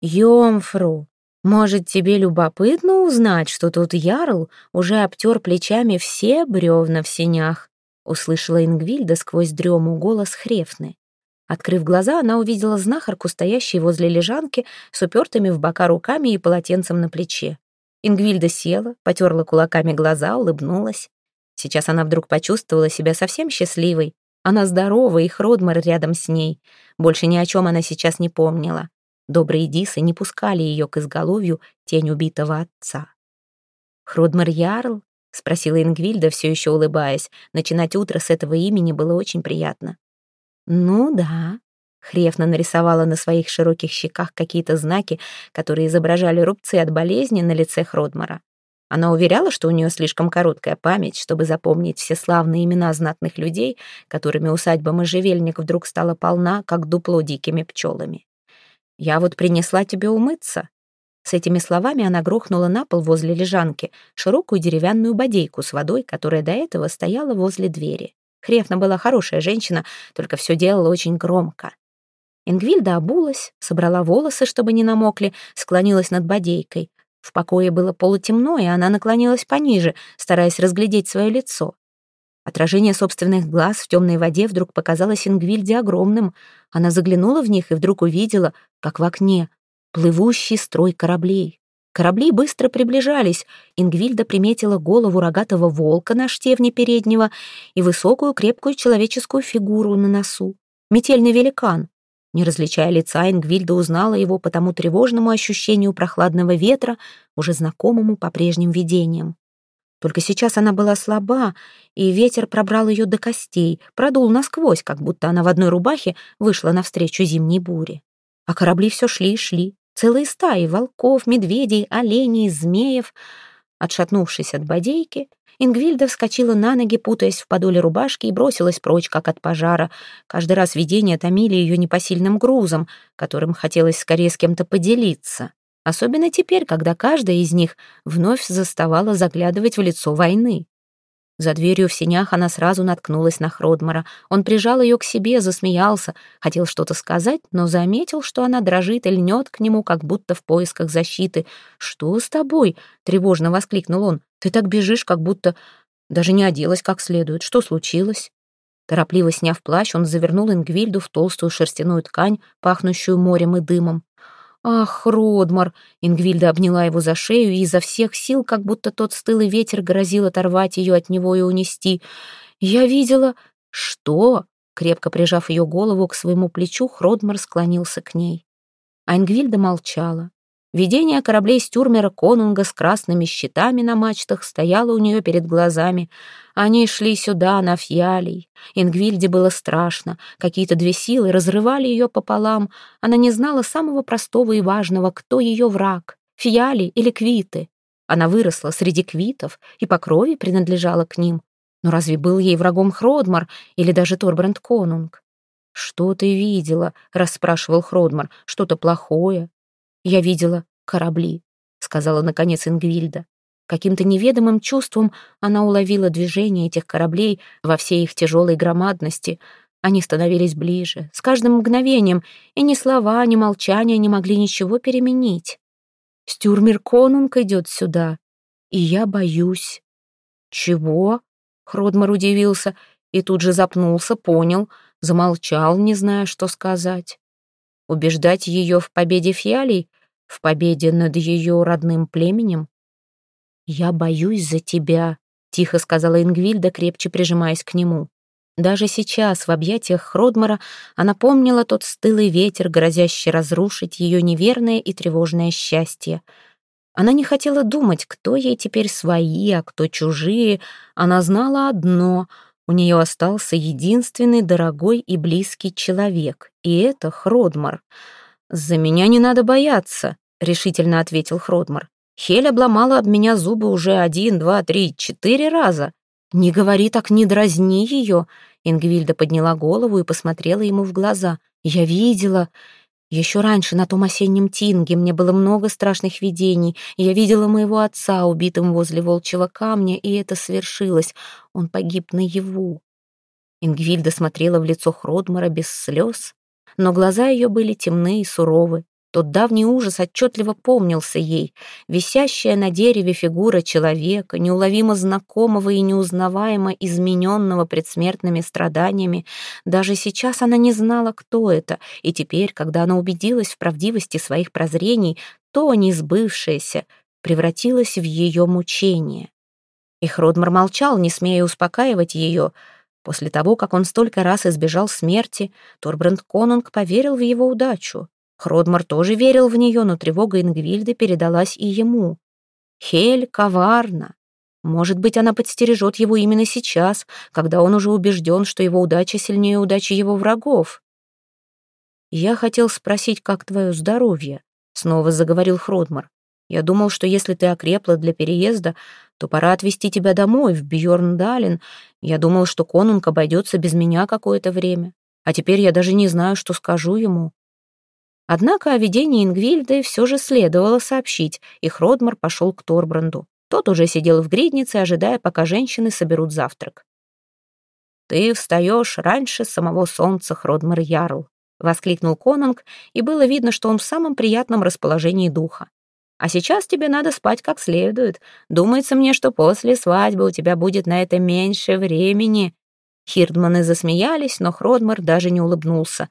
«Йомфру!» «Может, тебе любопытно узнать, что тут Ярл уже обтер плечами все бревна в сенях?» — услышала Ингвильда сквозь дрему голос Хрефны. Открыв глаза, она увидела знахарку, стоящей возле лежанки, с упертыми в бока руками и полотенцем на плече. Ингвильда села, потерла кулаками глаза, улыбнулась. Сейчас она вдруг почувствовала себя совсем счастливой. Она здорова, и Хродмар рядом с ней. Больше ни о чем она сейчас не помнила. Добрые дисы не пускали ее к изголовью тень убитого отца. «Хродмар Ярл?» — спросила Ингвильда, все еще улыбаясь. Начинать утро с этого имени было очень приятно. «Ну да», Хрефна нарисовала на своих широких щеках какие-то знаки, которые изображали рубцы от болезни на лице Хродмара. Она уверяла, что у нее слишком короткая память, чтобы запомнить все славные имена знатных людей, которыми усадьба Можжевельник вдруг стала полна, как дупло дикими пчелами. «Я вот принесла тебе умыться». С этими словами она грохнула на пол возле лежанки широкую деревянную бодейку с водой, которая до этого стояла возле двери. Хрефна была хорошая женщина, только все делала очень громко. Ингвильда обулась, собрала волосы, чтобы не намокли, склонилась над бодейкой. В покое было полутемно, и она наклонилась пониже, стараясь разглядеть свое лицо. Отражение собственных глаз в темной воде вдруг показалось Ингвильде огромным. Она заглянула в них и вдруг увидела, как в окне, плывущий строй кораблей. Корабли быстро приближались. Ингвильда приметила голову рогатого волка на штевне переднего и высокую крепкую человеческую фигуру на носу. Метельный великан. Не различая лица, Ингвильда узнала его по тому тревожному ощущению прохладного ветра, уже знакомому по прежним видениям. Только сейчас она была слаба, и ветер пробрал ее до костей, продул насквозь, как будто она в одной рубахе вышла навстречу зимней буре. А корабли все шли и шли. Целые стаи волков, медведей, оленей, змеев. Отшатнувшись от бодейки, Ингвильда вскочила на ноги, путаясь в подоле рубашки, и бросилась прочь, как от пожара. Каждый раз видения томили ее непосильным грузом, которым хотелось скорее с кем-то поделиться. Особенно теперь, когда каждая из них вновь заставала заглядывать в лицо войны. За дверью в сенях она сразу наткнулась на Хродмара. Он прижал ее к себе, засмеялся, хотел что-то сказать, но заметил, что она дрожит и льнет к нему, как будто в поисках защиты. «Что с тобой?» — тревожно воскликнул он. «Ты так бежишь, как будто даже не оделась как следует. Что случилось?» Торопливо сняв плащ, он завернул Ингвильду в толстую шерстяную ткань, пахнущую морем и дымом. «Ах, Родмар!» Ингвильда обняла его за шею и изо всех сил, как будто тот стылый ветер грозил оторвать ее от него и унести. «Я видела...» «Что?» Крепко прижав ее голову к своему плечу, Хродмар склонился к ней. А Ингвильда молчала. Видение кораблей Стюрмера Конунга с красными щитами на мачтах стояло у нее перед глазами. Они шли сюда, на Фьялей. Ингвильде было страшно. Какие-то две силы разрывали ее пополам. Она не знала самого простого и важного, кто ее враг — Фьяли или Квиты. Она выросла среди Квитов и по крови принадлежала к ним. Но разве был ей врагом Хродмар или даже Торбранд Конунг? «Что ты видела?» — расспрашивал Хродмар. «Что-то плохое?» «Я видела корабли», — сказала наконец Ингвильда. Каким-то неведомым чувством она уловила движение этих кораблей во всей их тяжелой громадности. Они становились ближе, с каждым мгновением, и ни слова, ни молчания не могли ничего переменить. «Стюрмер Конунг идет сюда, и я боюсь». «Чего?» — Хродмар удивился и тут же запнулся, понял, замолчал, не зная, что сказать. Убеждать ее в победе Фиалей, в победе над ее родным племенем? «Я боюсь за тебя», — тихо сказала Ингвильда, крепче прижимаясь к нему. Даже сейчас, в объятиях Хродмара, она помнила тот стылый ветер, грозящий разрушить ее неверное и тревожное счастье. Она не хотела думать, кто ей теперь свои, а кто чужие. Она знала одно — у нее остался единственный дорогой и близкий человек, и это Хродмар. «За меня не надо бояться», — решительно ответил Хродмар. «Хель обломала об меня зубы уже один, два, три, четыре раза. Не говори так, не дразни ее». Ингвильда подняла голову и посмотрела ему в глаза. «Я видела...» Еще раньше, на том осеннем тинге, мне было много страшных видений. Я видела моего отца, убитым возле волчьего камня, и это свершилось. Он погиб наяву. Ингвильда смотрела в лицо Хродмара без слез, но глаза ее были темны и суровы. Тот давний ужас отчетливо помнился ей. Висящая на дереве фигура человека, неуловимо знакомого и неузнаваемо измененного предсмертными страданиями. Даже сейчас она не знала, кто это, и теперь, когда она убедилась в правдивости своих прозрений, то несбывшееся превратилось в ее мучение. И Хродмар молчал, не смея успокаивать ее. После того, как он столько раз избежал смерти, Торбранд Конунг поверил в его удачу. Хродмар тоже верил в нее, но тревога Ингвильды передалась и ему. Хель коварна. Может быть, она подстережет его именно сейчас, когда он уже убежден, что его удача сильнее удачи его врагов. «Я хотел спросить, как твое здоровье?» — снова заговорил Хродмар. «Я думал, что если ты окрепла для переезда, то пора отвезти тебя домой, в Бьорндален. Я думал, что конунг обойдется без меня какое-то время. А теперь я даже не знаю, что скажу ему. Однако о видении Ингвильды все же следовало сообщить, и Хродмар пошел к Торбранду. Тот уже сидел в гриднице, ожидая, пока женщины соберут завтрак. «Ты встаешь раньше самого солнца, Хродмар Ярл», — воскликнул Конунг, и было видно, что он в самом приятном расположении духа. «А сейчас тебе надо спать как следует. Думается мне, что после свадьбы у тебя будет на это меньше времени». Хирдманы засмеялись, но Хродмар даже не улыбнулся.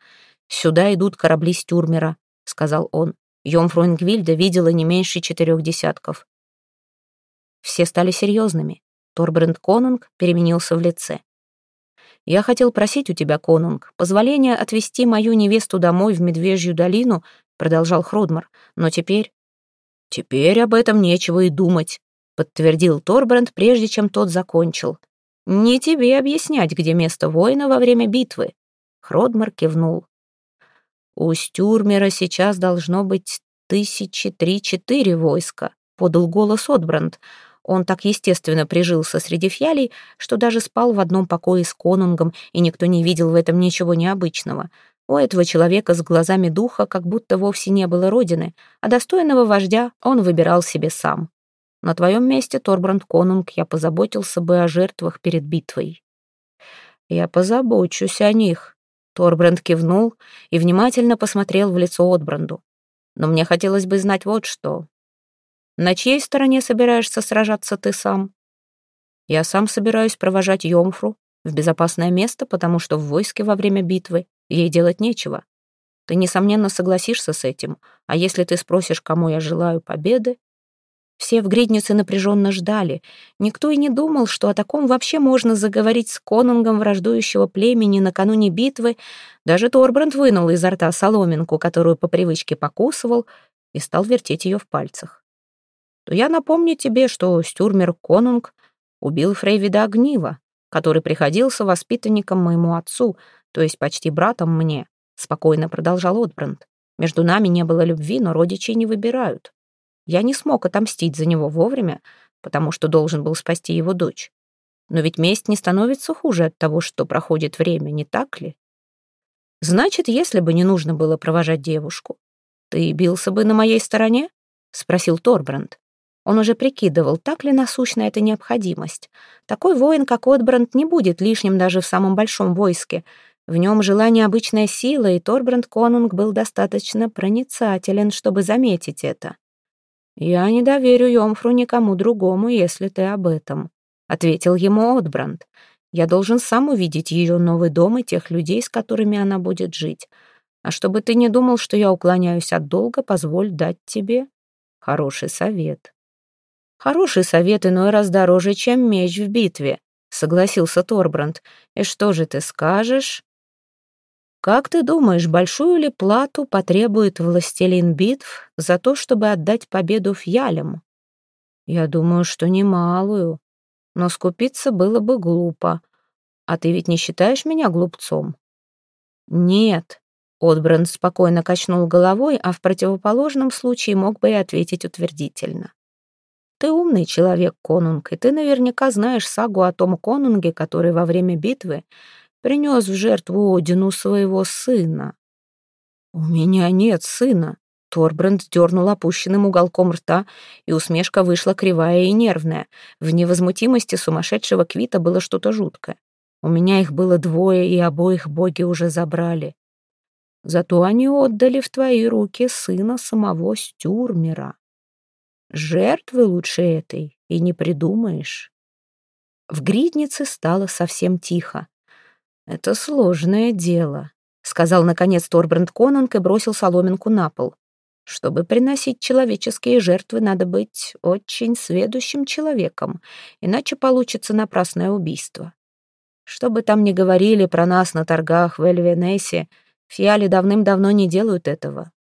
«Сюда идут корабли Стюрмера», — сказал он. Йомфру Ингвильда видела не меньше четырех десятков. Все стали серьезными. Торбренд Конунг переменился в лице. «Я хотел просить у тебя, Конунг, позволения отвезти мою невесту домой в Медвежью долину», — продолжал Хродмар. «Но теперь...» «Теперь об этом нечего и думать», — подтвердил Торбренд, прежде чем тот закончил. «Не тебе объяснять, где место воина во время битвы». Хродмар кивнул. «У Стюрмера сейчас должно быть тысячи три-четыре войска», — подал голос Отбранд. Он так естественно прижился среди фьялей, что даже спал в одном покое с конунгом, и никто не видел в этом ничего необычного. У этого человека с глазами духа как будто вовсе не было родины, а достойного вождя он выбирал себе сам. На твоем месте, Торбранд Конунг, я позаботился бы о жертвах перед битвой. Я позабочусь о них, Торбранд кивнул и внимательно посмотрел в лицо Отбранду. «Но мне хотелось бы знать вот что. На чьей стороне собираешься сражаться ты сам?» «Я сам собираюсь провожать Йомфру в безопасное место, потому что в войске во время битвы ей делать нечего. Ты, несомненно, согласишься с этим, а если ты спросишь, кому я желаю победы, все в гриднице напряженно ждали. Никто и не думал, что о таком вообще можно заговорить с конунгом враждующего племени накануне битвы. Даже Торбранд вынул изо рта соломинку, которую по привычке покусывал, и стал вертеть ее в пальцах. То я напомню тебе, что Стюрмер Конунг убил Фрейвида Огнива, который приходился воспитанником моему отцу, то есть почти братом мне, спокойно продолжал Отбранд. Между нами не было любви, но родичей не выбирают. Я не смог отомстить за него вовремя, потому что должен был спасти его дочь. Но ведь месть не становится хуже от того, что проходит время, не так ли? Значит, если бы не нужно было провожать девушку, ты бился бы на моей стороне? Спросил Торбранд. Он уже прикидывал, так ли насущна эта необходимость. Такой воин, как Отбранд, не будет лишним даже в самом большом войске. В нем жила необычная сила, и Торбранд Конунг был достаточно проницателен, чтобы заметить это. «Я не доверю Йомфру никому другому, если ты об этом», — ответил ему Отбранд. «Я должен сам увидеть ее новый дом и тех людей, с которыми она будет жить. А чтобы ты не думал, что я уклоняюсь от долга, позволь дать тебе хороший совет». «Хороший совет иной раз дороже, чем меч в битве», — согласился Торбранд. «И что же ты скажешь?» Как ты думаешь, большую ли плату потребует властелин битв за то, чтобы отдать победу фьялям? Я думаю, что немалую. Но скупиться было бы глупо. А ты ведь не считаешь меня глупцом? Нет. Отбранд спокойно качнул головой, а в противоположном случае мог бы и ответить утвердительно. Ты умный человек, конунг, и ты наверняка знаешь сагу о том конунге, который во время битвы принес в жертву Одину своего сына. «У меня нет сына», — Торбранд дернул опущенным уголком рта, и усмешка вышла кривая и нервная. В невозмутимости сумасшедшего Квита было что-то жуткое. У меня их было двое, и обоих боги уже забрали. Зато они отдали в твои руки сына самого Стюрмера. Жертвы лучше этой и не придумаешь. В гриднице стало совсем тихо. «Это сложное дело», — сказал наконец Торбранд Конанг и бросил соломинку на пол. «Чтобы приносить человеческие жертвы, надо быть очень сведущим человеком, иначе получится напрасное убийство. Что бы там ни говорили про нас на торгах в Эльвенесе, фиали давным-давно не делают этого.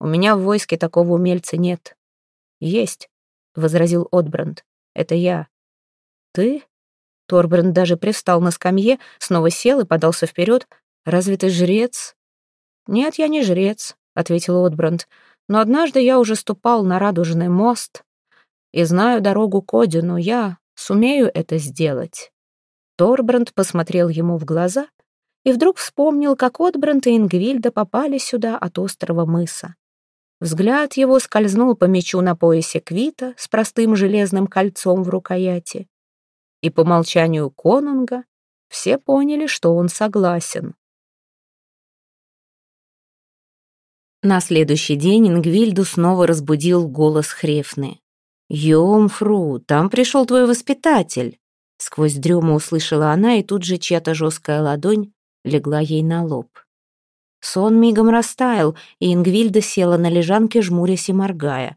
У меня в войске такого умельца нет». «Есть», — возразил Отбранд. «Это я». «Ты?» Торбранд даже привстал на скамье, снова сел и подался вперед. «Разве ты жрец?» «Нет, я не жрец», — ответил Отбранд. «Но однажды я уже ступал на радужный мост и знаю дорогу к Одину. Я сумею это сделать». Торбранд посмотрел ему в глаза и вдруг вспомнил, как Отбранд и Ингвильда попали сюда от острова мыса. Взгляд его скользнул по мечу на поясе Квита с простым железным кольцом в рукояти и по молчанию конунга все поняли, что он согласен. На следующий день Ингвильду снова разбудил голос Хрефны. «Йомфру, там пришел твой воспитатель!» Сквозь дрему услышала она, и тут же чья-то жесткая ладонь легла ей на лоб. Сон мигом растаял, и Ингвильда села на лежанке, жмурясь и моргая.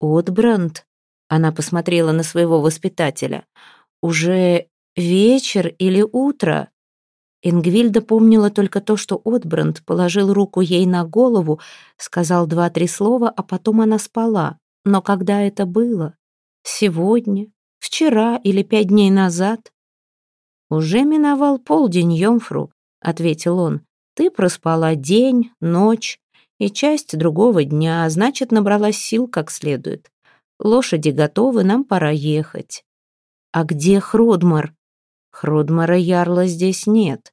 «Отбранд?» — она посмотрела на своего воспитателя — уже вечер или утро? Ингвильда помнила только то, что Отбранд положил руку ей на голову, сказал два-три слова, а потом она спала. Но когда это было? Сегодня? Вчера или пять дней назад? «Уже миновал полдень, Йомфру», — ответил он. «Ты проспала день, ночь и часть другого дня, а значит, набралась сил как следует. Лошади готовы, нам пора ехать». «А где Хродмар?» «Хродмара Ярла здесь нет.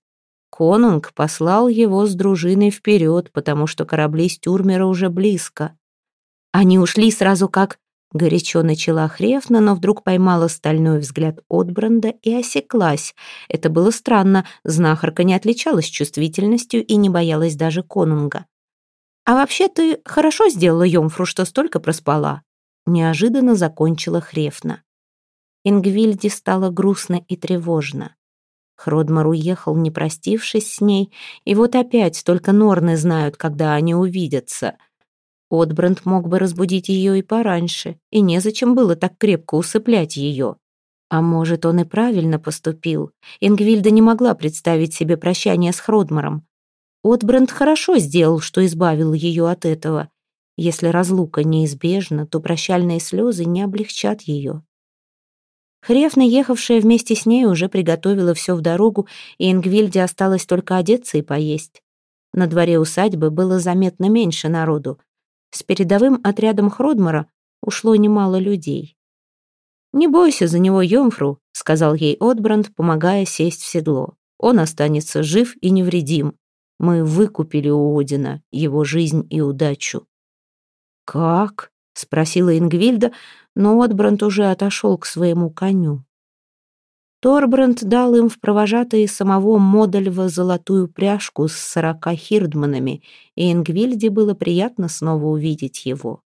Конунг послал его с дружиной вперед, потому что корабли Стюрмера уже близко. Они ушли сразу как...» Горячо начала Хрефна, но вдруг поймала стальной взгляд Отбранда и осеклась. Это было странно, знахарка не отличалась чувствительностью и не боялась даже конунга. «А вообще ты хорошо сделала, Йомфру, что столько проспала?» Неожиданно закончила Хрефна. Ингвильде стало грустно и тревожно. Хродмар уехал, не простившись с ней, и вот опять только Норны знают, когда они увидятся. Отбранд мог бы разбудить ее и пораньше, и незачем было так крепко усыплять ее. А может, он и правильно поступил. Ингвильда не могла представить себе прощание с Хродмаром. Отбранд хорошо сделал, что избавил ее от этого. Если разлука неизбежна, то прощальные слезы не облегчат ее. Хрефна, ехавшая вместе с ней, уже приготовила все в дорогу, и Ингвильде осталось только одеться и поесть. На дворе усадьбы было заметно меньше народу. С передовым отрядом Хродмара ушло немало людей. «Не бойся за него, Йомфру», — сказал ей Отбранд, помогая сесть в седло. «Он останется жив и невредим. Мы выкупили у Одина его жизнь и удачу». «Как?» — спросила Ингвильда, но Отбранд уже отошел к своему коню. Торбранд дал им в провожатые самого Модальва золотую пряжку с сорока хирдманами, и Ингвильде было приятно снова увидеть его.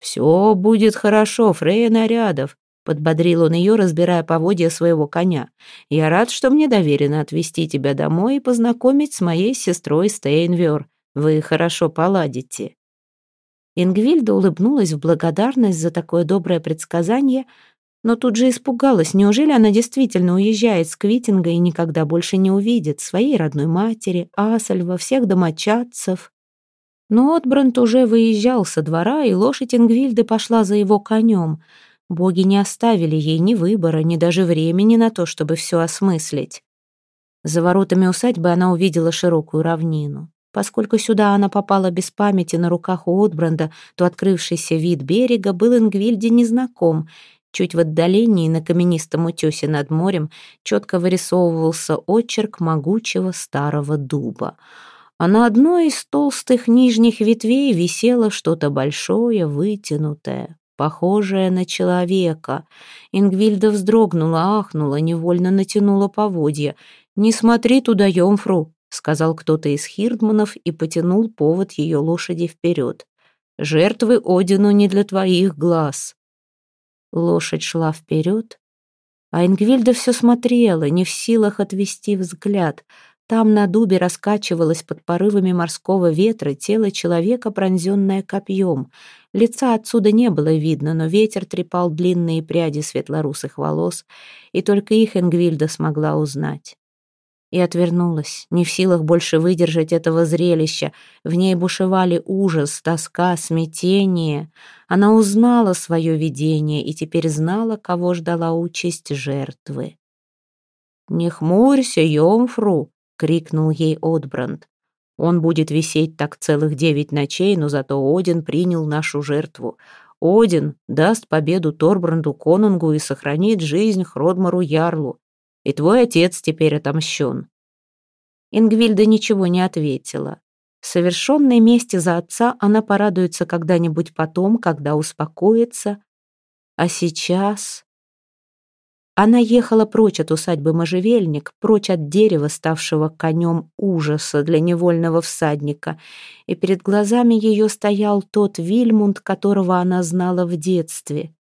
«Все будет хорошо, Фрея Нарядов», — подбодрил он ее, разбирая поводья своего коня. «Я рад, что мне доверено отвезти тебя домой и познакомить с моей сестрой Стейнвер. Вы хорошо поладите». Ингвильда улыбнулась в благодарность за такое доброе предсказание, но тут же испугалась, неужели она действительно уезжает с Квитинга и никогда больше не увидит своей родной матери, Асальва, всех домочадцев. Но Отбрант уже выезжал со двора, и лошадь Ингвильды пошла за его конем. Боги не оставили ей ни выбора, ни даже времени на то, чтобы все осмыслить. За воротами усадьбы она увидела широкую равнину. Поскольку сюда она попала без памяти на руках у Отбранда, то открывшийся вид берега был Ингвильде незнаком. Чуть в отдалении, на каменистом утесе над морем, четко вырисовывался очерк могучего старого дуба. А на одной из толстых нижних ветвей висело что-то большое, вытянутое, похожее на человека. Ингвильда вздрогнула, ахнула, невольно натянула поводья. «Не смотри туда, Йомфру!» — сказал кто-то из хирдманов и потянул повод ее лошади вперед. «Жертвы Одину не для твоих глаз». Лошадь шла вперед, а Ингвильда все смотрела, не в силах отвести взгляд. Там на дубе раскачивалось под порывами морского ветра тело человека, пронзенное копьем. Лица отсюда не было видно, но ветер трепал длинные пряди светлорусых волос, и только их Ингвильда смогла узнать и отвернулась, не в силах больше выдержать этого зрелища. В ней бушевали ужас, тоска, смятение. Она узнала свое видение и теперь знала, кого ждала участь жертвы. «Не хмурься, Йомфру!» — крикнул ей Отбранд. «Он будет висеть так целых девять ночей, но зато Один принял нашу жертву. Один даст победу Торбранду Конунгу и сохранит жизнь Хродмару Ярлу и твой отец теперь отомщен». Ингвильда ничего не ответила. Совершенной мести за отца она порадуется когда-нибудь потом, когда успокоится. А сейчас... Она ехала прочь от усадьбы можжевельник, прочь от дерева, ставшего конем ужаса для невольного всадника, и перед глазами ее стоял тот Вильмунд, которого она знала в детстве.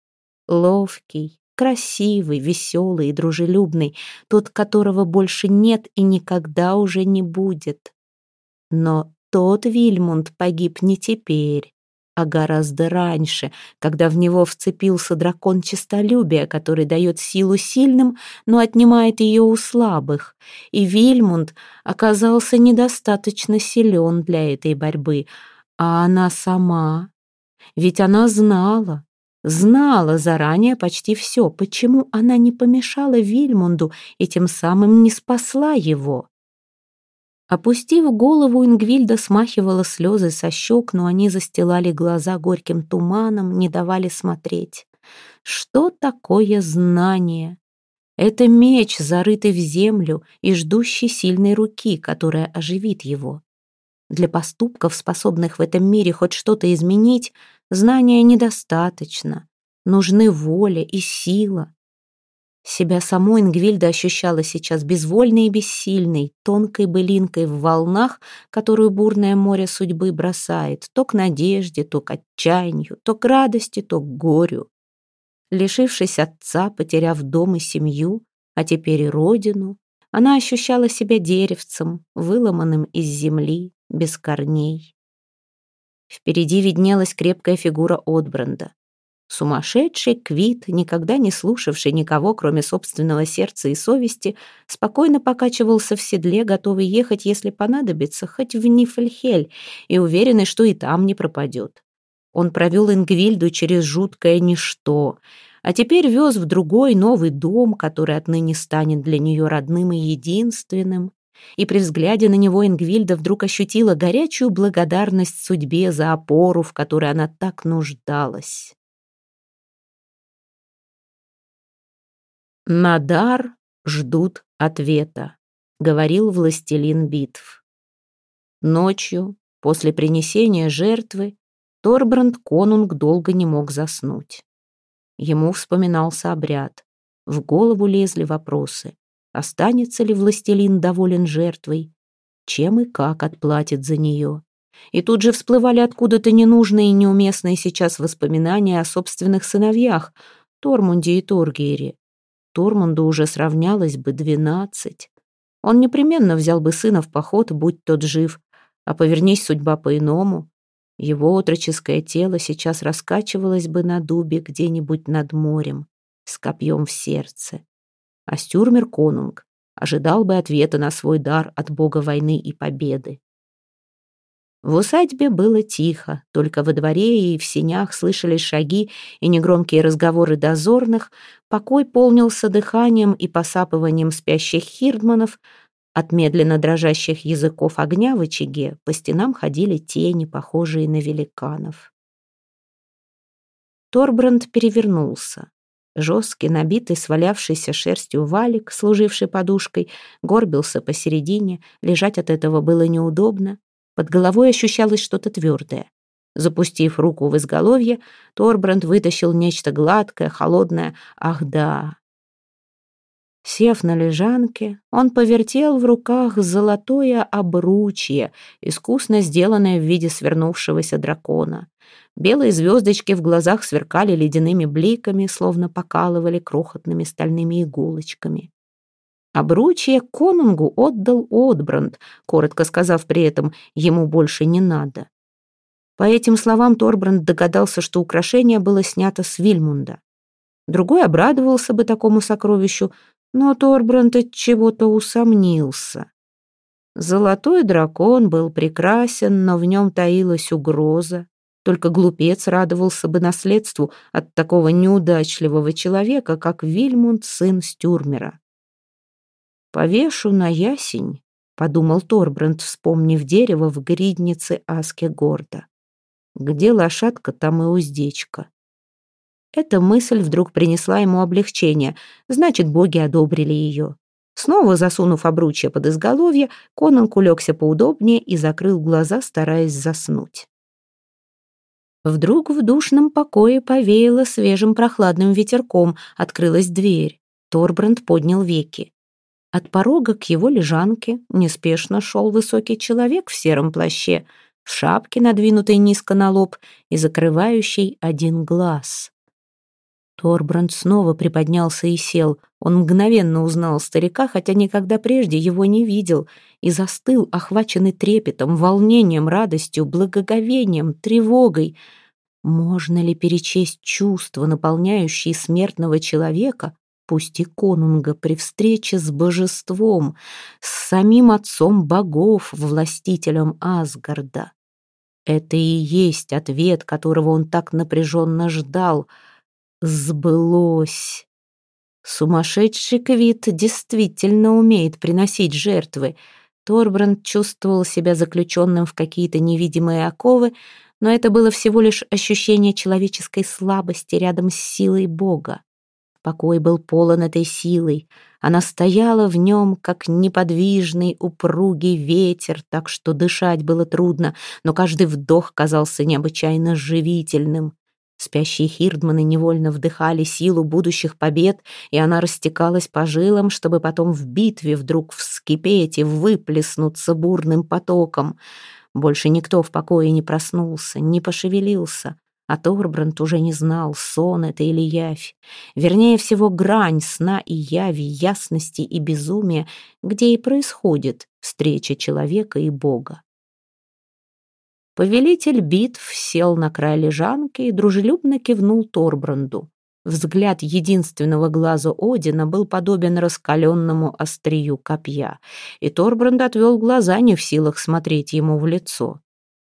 Ловкий, Красивый, веселый и дружелюбный, тот, которого больше нет и никогда уже не будет. Но тот Вильмунд погиб не теперь, а гораздо раньше, когда в него вцепился дракон честолюбия, который дает силу сильным, но отнимает ее у слабых. И Вильмунд оказался недостаточно силен для этой борьбы, а она сама. Ведь она знала, Знала заранее почти все, почему она не помешала Вильмунду и тем самым не спасла его. Опустив голову, Ингвильда смахивала слезы со щек, но они застилали глаза горьким туманом, не давали смотреть. Что такое знание? Это меч, зарытый в землю и ждущий сильной руки, которая оживит его. Для поступков, способных в этом мире хоть что-то изменить, знания недостаточно. Нужны воля и сила. Себя саму Ингвильда ощущала сейчас безвольной и бессильной, тонкой былинкой в волнах, которую бурное море судьбы бросает, то к надежде, то к отчаянию, то к радости, то к горю. Лишившись отца, потеряв дом и семью, а теперь и родину, она ощущала себя деревцем, выломанным из земли, без корней. Впереди виднелась крепкая фигура Отбранда. Сумасшедший Квит, никогда не слушавший никого, кроме собственного сердца и совести, спокойно покачивался в седле, готовый ехать, если понадобится, хоть в Нифльхель, и уверенный, что и там не пропадет. Он провел Ингвильду через жуткое ничто, а теперь вез в другой новый дом, который отныне станет для нее родным и единственным и при взгляде на него Ингвильда вдруг ощутила горячую благодарность судьбе за опору, в которой она так нуждалась. «На дар ждут ответа», — говорил властелин битв. Ночью, после принесения жертвы, Торбранд Конунг долго не мог заснуть. Ему вспоминался обряд. В голову лезли вопросы. Останется ли властелин доволен жертвой? Чем и как отплатит за нее? И тут же всплывали откуда-то ненужные и неуместные сейчас воспоминания о собственных сыновьях, Тормунде и Торгере. Тормунду уже сравнялось бы двенадцать. Он непременно взял бы сына в поход, будь тот жив, а повернись судьба по-иному. Его отроческое тело сейчас раскачивалось бы на дубе где-нибудь над морем, с копьем в сердце а Стюрмер Конунг ожидал бы ответа на свой дар от бога войны и победы. В усадьбе было тихо, только во дворе и в сенях слышались шаги и негромкие разговоры дозорных, покой полнился дыханием и посапыванием спящих хирдманов, от медленно дрожащих языков огня в очаге по стенам ходили тени, похожие на великанов. Торбранд перевернулся. Жесткий, набитый, свалявшийся шерстью валик, служивший подушкой, горбился посередине, лежать от этого было неудобно. Под головой ощущалось что-то твердое. Запустив руку в изголовье, Торбранд вытащил нечто гладкое, холодное. Ах да, Сев на лежанке, он повертел в руках золотое обручье, искусно сделанное в виде свернувшегося дракона. Белые звездочки в глазах сверкали ледяными бликами, словно покалывали крохотными стальными иголочками. Обручье конунгу отдал Отбранд, коротко сказав при этом «ему больше не надо». По этим словам Торбранд догадался, что украшение было снято с Вильмунда. Другой обрадовался бы такому сокровищу, но Торбранд от чего-то усомнился. Золотой дракон был прекрасен, но в нем таилась угроза. Только глупец радовался бы наследству от такого неудачливого человека, как Вильмунд, сын Стюрмера. «Повешу на ясень», — подумал Торбранд, вспомнив дерево в гриднице Аски Горда. «Где лошадка, там и уздечка». Эта мысль вдруг принесла ему облегчение, значит, боги одобрили ее. Снова засунув обручье под изголовье, Конанг улегся поудобнее и закрыл глаза, стараясь заснуть. Вдруг в душном покое повеяло свежим прохладным ветерком, открылась дверь. Торбранд поднял веки. От порога к его лежанке неспешно шел высокий человек в сером плаще, в шапке, надвинутой низко на лоб и закрывающей один глаз. Торбранд снова приподнялся и сел. Он мгновенно узнал старика, хотя никогда прежде его не видел, и застыл, охваченный трепетом, волнением, радостью, благоговением, тревогой. Можно ли перечесть чувства, наполняющие смертного человека, пусть и конунга, при встрече с божеством, с самим отцом богов, властителем Асгарда? Это и есть ответ, которого он так напряженно ждал — Сбылось. Сумасшедший Квит действительно умеет приносить жертвы. Торбранд чувствовал себя заключенным в какие-то невидимые оковы, но это было всего лишь ощущение человеческой слабости рядом с силой Бога. Покой был полон этой силой. Она стояла в нем, как неподвижный, упругий ветер, так что дышать было трудно, но каждый вдох казался необычайно живительным. Спящие хирдманы невольно вдыхали силу будущих побед, и она растекалась по жилам, чтобы потом в битве вдруг вскипеть и выплеснуться бурным потоком. Больше никто в покое не проснулся, не пошевелился, а Торбранд уже не знал, сон это или явь. Вернее всего, грань сна и яви, ясности и безумия, где и происходит встреча человека и Бога. Повелитель битв сел на край лежанки и дружелюбно кивнул Торбранду. Взгляд единственного глаза Одина был подобен раскаленному острию копья, и Торбранд отвел глаза, не в силах смотреть ему в лицо.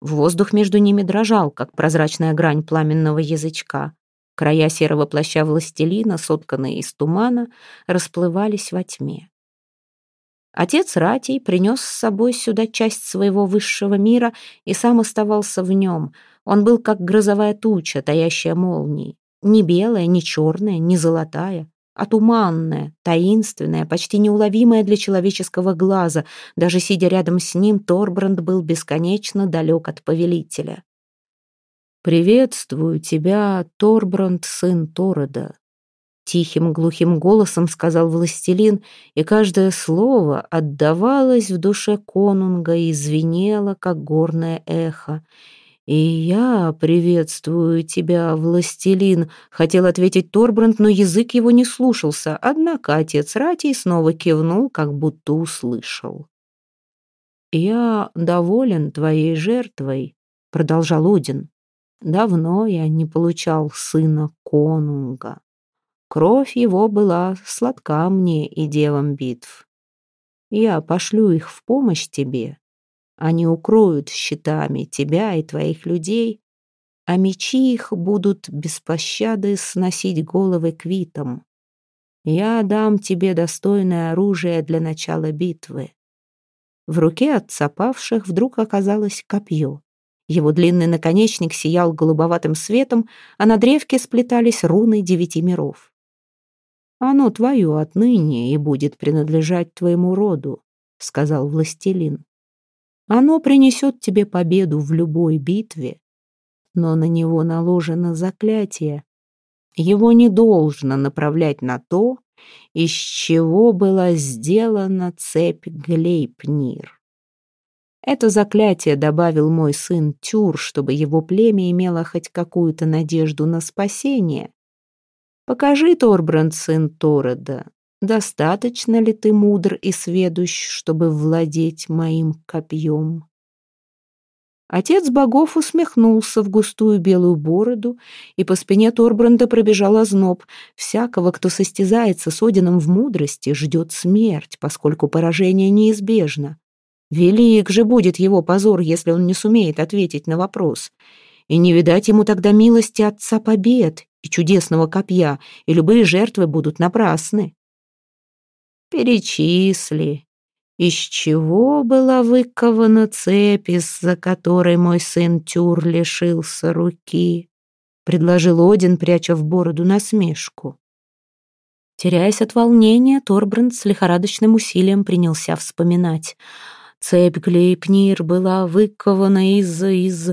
Воздух между ними дрожал, как прозрачная грань пламенного язычка. Края серого плаща властелина, сотканные из тумана, расплывались во тьме. Отец Ратий принес с собой сюда часть своего высшего мира и сам оставался в нем. Он был как грозовая туча, таящая молнии. Не белая, не черная, не золотая, а туманная, таинственная, почти неуловимая для человеческого глаза. Даже сидя рядом с ним, Торбранд был бесконечно далек от повелителя. «Приветствую тебя, Торбранд, сын Торода», Тихим глухим голосом сказал властелин, и каждое слово отдавалось в душе конунга и звенело, как горное эхо. «И я приветствую тебя, властелин», — хотел ответить Торбранд, но язык его не слушался, однако отец Ратий снова кивнул, как будто услышал. «Я доволен твоей жертвой», — продолжал Один. «Давно я не получал сына конунга». Кровь его была сладка мне и девам битв. Я пошлю их в помощь тебе. Они укроют щитами тебя и твоих людей, а мечи их будут без пощады сносить головы квитом. Я дам тебе достойное оружие для начала битвы. В руке отца павших вдруг оказалось копье. Его длинный наконечник сиял голубоватым светом, а на древке сплетались руны девяти миров. Оно твое отныне и будет принадлежать твоему роду», — сказал властелин. «Оно принесет тебе победу в любой битве, но на него наложено заклятие. Его не должно направлять на то, из чего была сделана цепь Глейпнир. Это заклятие добавил мой сын Тюр, чтобы его племя имело хоть какую-то надежду на спасение. Покажи, Торбранд, сын Торода, достаточно ли ты мудр и сведущ, чтобы владеть моим копьем? Отец богов усмехнулся в густую белую бороду, и по спине Торбранда пробежал озноб. Всякого, кто состязается с Одином в мудрости, ждет смерть, поскольку поражение неизбежно. Велик же будет его позор, если он не сумеет ответить на вопрос. И не видать ему тогда милости Отца Побед и чудесного копья, и любые жертвы будут напрасны. Перечисли, из чего была выкована цепь, из-за которой мой сын Тюр лишился руки? Предложил Один, пряча в бороду насмешку. Теряясь от волнения, Торбранд с лихорадочным усилием принялся вспоминать. Цепь Глейпнир была выкована из... из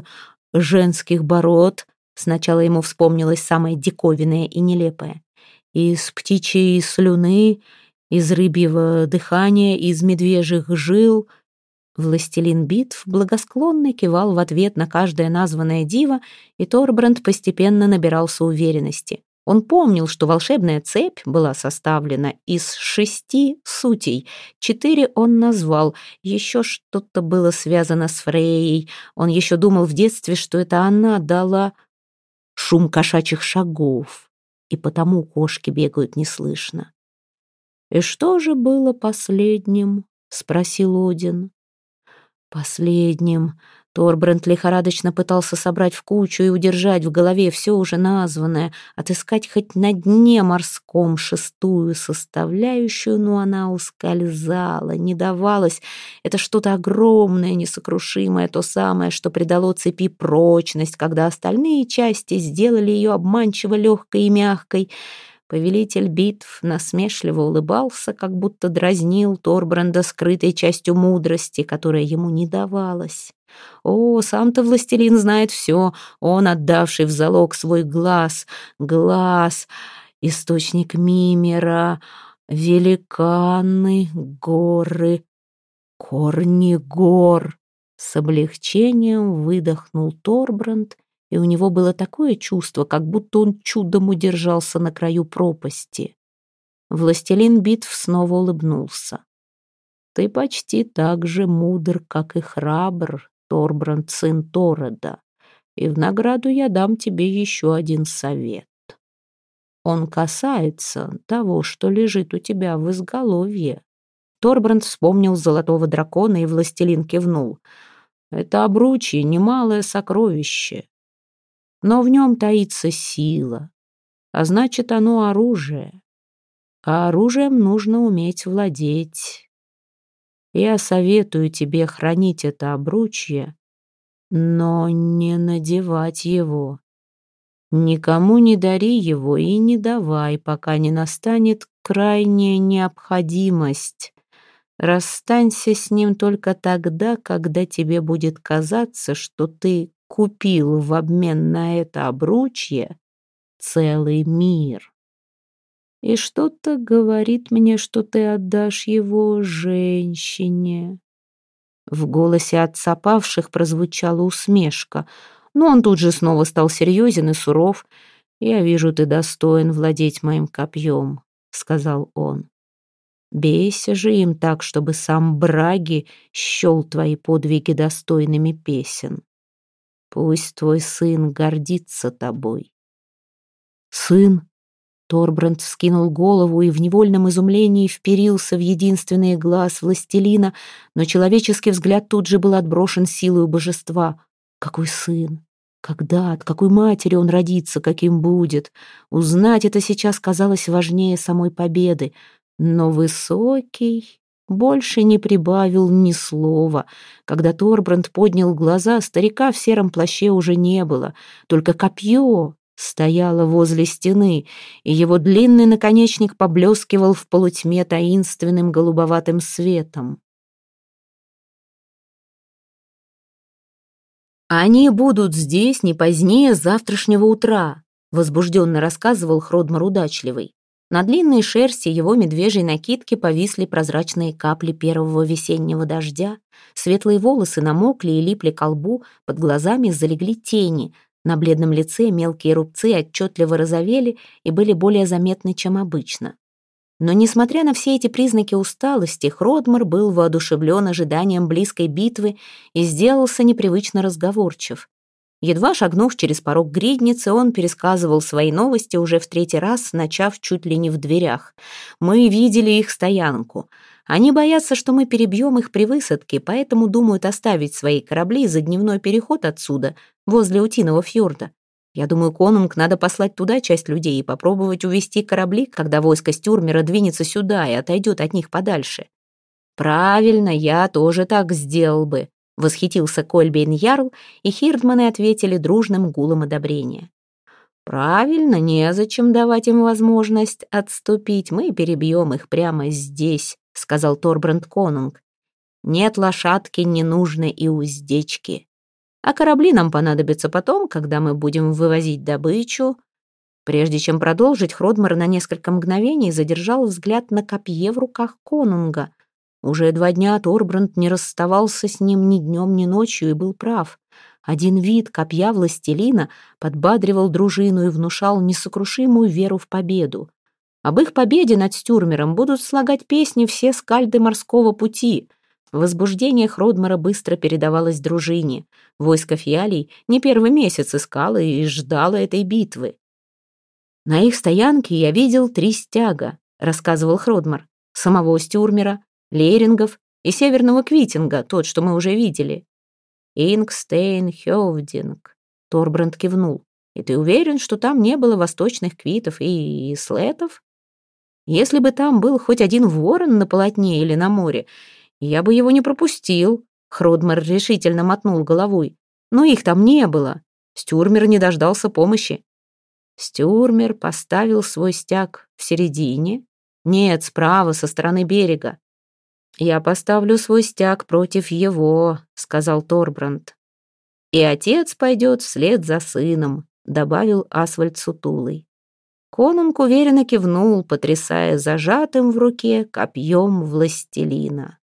женских бород. Сначала ему вспомнилось самое диковинное и нелепое. Из птичьей слюны, из рыбьего дыхания, из медвежьих жил. Властелин битв благосклонно кивал в ответ на каждое названное диво, и Торбранд постепенно набирался уверенности. Он помнил, что волшебная цепь была составлена из шести сутей. Четыре он назвал, еще что-то было связано с Фрейей. Он еще думал в детстве, что это она дала шум кошачьих шагов, и потому кошки бегают неслышно. «И что же было последним?» — спросил Один. «Последним». Торбранд лихорадочно пытался собрать в кучу и удержать в голове все уже названное, отыскать хоть на дне морском шестую составляющую, но она ускользала, не давалась. Это что-то огромное, несокрушимое, то самое, что придало цепи прочность, когда остальные части сделали ее обманчиво легкой и мягкой — Повелитель битв насмешливо улыбался, как будто дразнил Торбранда скрытой частью мудрости, которая ему не давалась. О, сам-то властелин знает все, он, отдавший в залог свой глаз, глаз, источник мимера, великаны, горы, корни гор. С облегчением выдохнул Торбранд и у него было такое чувство, как будто он чудом удержался на краю пропасти. Властелин битв снова улыбнулся. «Ты почти так же мудр, как и храбр, Торбранд, сын Торода, и в награду я дам тебе еще один совет. Он касается того, что лежит у тебя в изголовье». Торбранд вспомнил золотого дракона, и властелин кивнул. «Это обручье, немалое сокровище но в нем таится сила, а значит, оно оружие. А оружием нужно уметь владеть. Я советую тебе хранить это обручье, но не надевать его. Никому не дари его и не давай, пока не настанет крайняя необходимость. Расстанься с ним только тогда, когда тебе будет казаться, что ты купил в обмен на это обручье целый мир. И что-то говорит мне, что ты отдашь его женщине. В голосе отца павших прозвучала усмешка, но он тут же снова стал серьезен и суров. «Я вижу, ты достоин владеть моим копьем», — сказал он. «Бейся же им так, чтобы сам Браги счел твои подвиги достойными песен. Пусть твой сын гордится тобой. Сын? Торбранд вскинул голову и в невольном изумлении вперился в единственный глаз властелина, но человеческий взгляд тут же был отброшен силой божества. Какой сын? Когда, от какой матери он родится, каким будет? Узнать это сейчас казалось важнее самой победы. Но высокий, больше не прибавил ни слова. Когда Торбранд поднял глаза, старика в сером плаще уже не было. Только копье стояло возле стены, и его длинный наконечник поблескивал в полутьме таинственным голубоватым светом. «Они будут здесь не позднее завтрашнего утра», возбужденно рассказывал Хродмар удачливый. На длинной шерсти его медвежьей накидки повисли прозрачные капли первого весеннего дождя. Светлые волосы намокли и липли к лбу, под глазами залегли тени. На бледном лице мелкие рубцы отчетливо розовели и были более заметны, чем обычно. Но, несмотря на все эти признаки усталости, Хродмар был воодушевлен ожиданием близкой битвы и сделался непривычно разговорчив. Едва шагнув через порог гридницы, он пересказывал свои новости уже в третий раз, начав чуть ли не в дверях. «Мы видели их стоянку. Они боятся, что мы перебьем их при высадке, поэтому думают оставить свои корабли за дневной переход отсюда, возле Утиного фьорда. Я думаю, конунг надо послать туда часть людей и попробовать увести корабли, когда войско Стюрмера двинется сюда и отойдет от них подальше. Правильно, я тоже так сделал бы. Восхитился Кольбейн Ярл, и Хирдманы ответили дружным гулом одобрения. «Правильно, незачем давать им возможность отступить. Мы перебьем их прямо здесь», — сказал Торбранд Конунг. «Нет лошадки, не нужны и уздечки. А корабли нам понадобятся потом, когда мы будем вывозить добычу». Прежде чем продолжить, Хродмар на несколько мгновений задержал взгляд на копье в руках Конунга. Уже два дня Торбранд не расставался с ним ни днем, ни ночью и был прав. Один вид копья властелина подбадривал дружину и внушал несокрушимую веру в победу. Об их победе над Стюрмером будут слагать песни все скальды морского пути. Возбуждение Хродмара быстро передавалось дружине. Войско фиалей не первый месяц искало и ждало этой битвы. «На их стоянке я видел три стяга», — рассказывал Хродмар. «Самого Стюрмера, Лерингов и Северного Квитинга, тот, что мы уже видели. Ингстейн Хёвдинг. Торбранд кивнул. И ты уверен, что там не было восточных квитов и, слетов? Если бы там был хоть один ворон на полотне или на море, я бы его не пропустил. Хродмар решительно мотнул головой. Но их там не было. Стюрмер не дождался помощи. Стюрмер поставил свой стяг в середине. Нет, справа, со стороны берега. «Я поставлю свой стяг против его», — сказал Торбранд. «И отец пойдет вслед за сыном», — добавил Асвальд Сутулый. Конунг уверенно кивнул, потрясая зажатым в руке копьем властелина.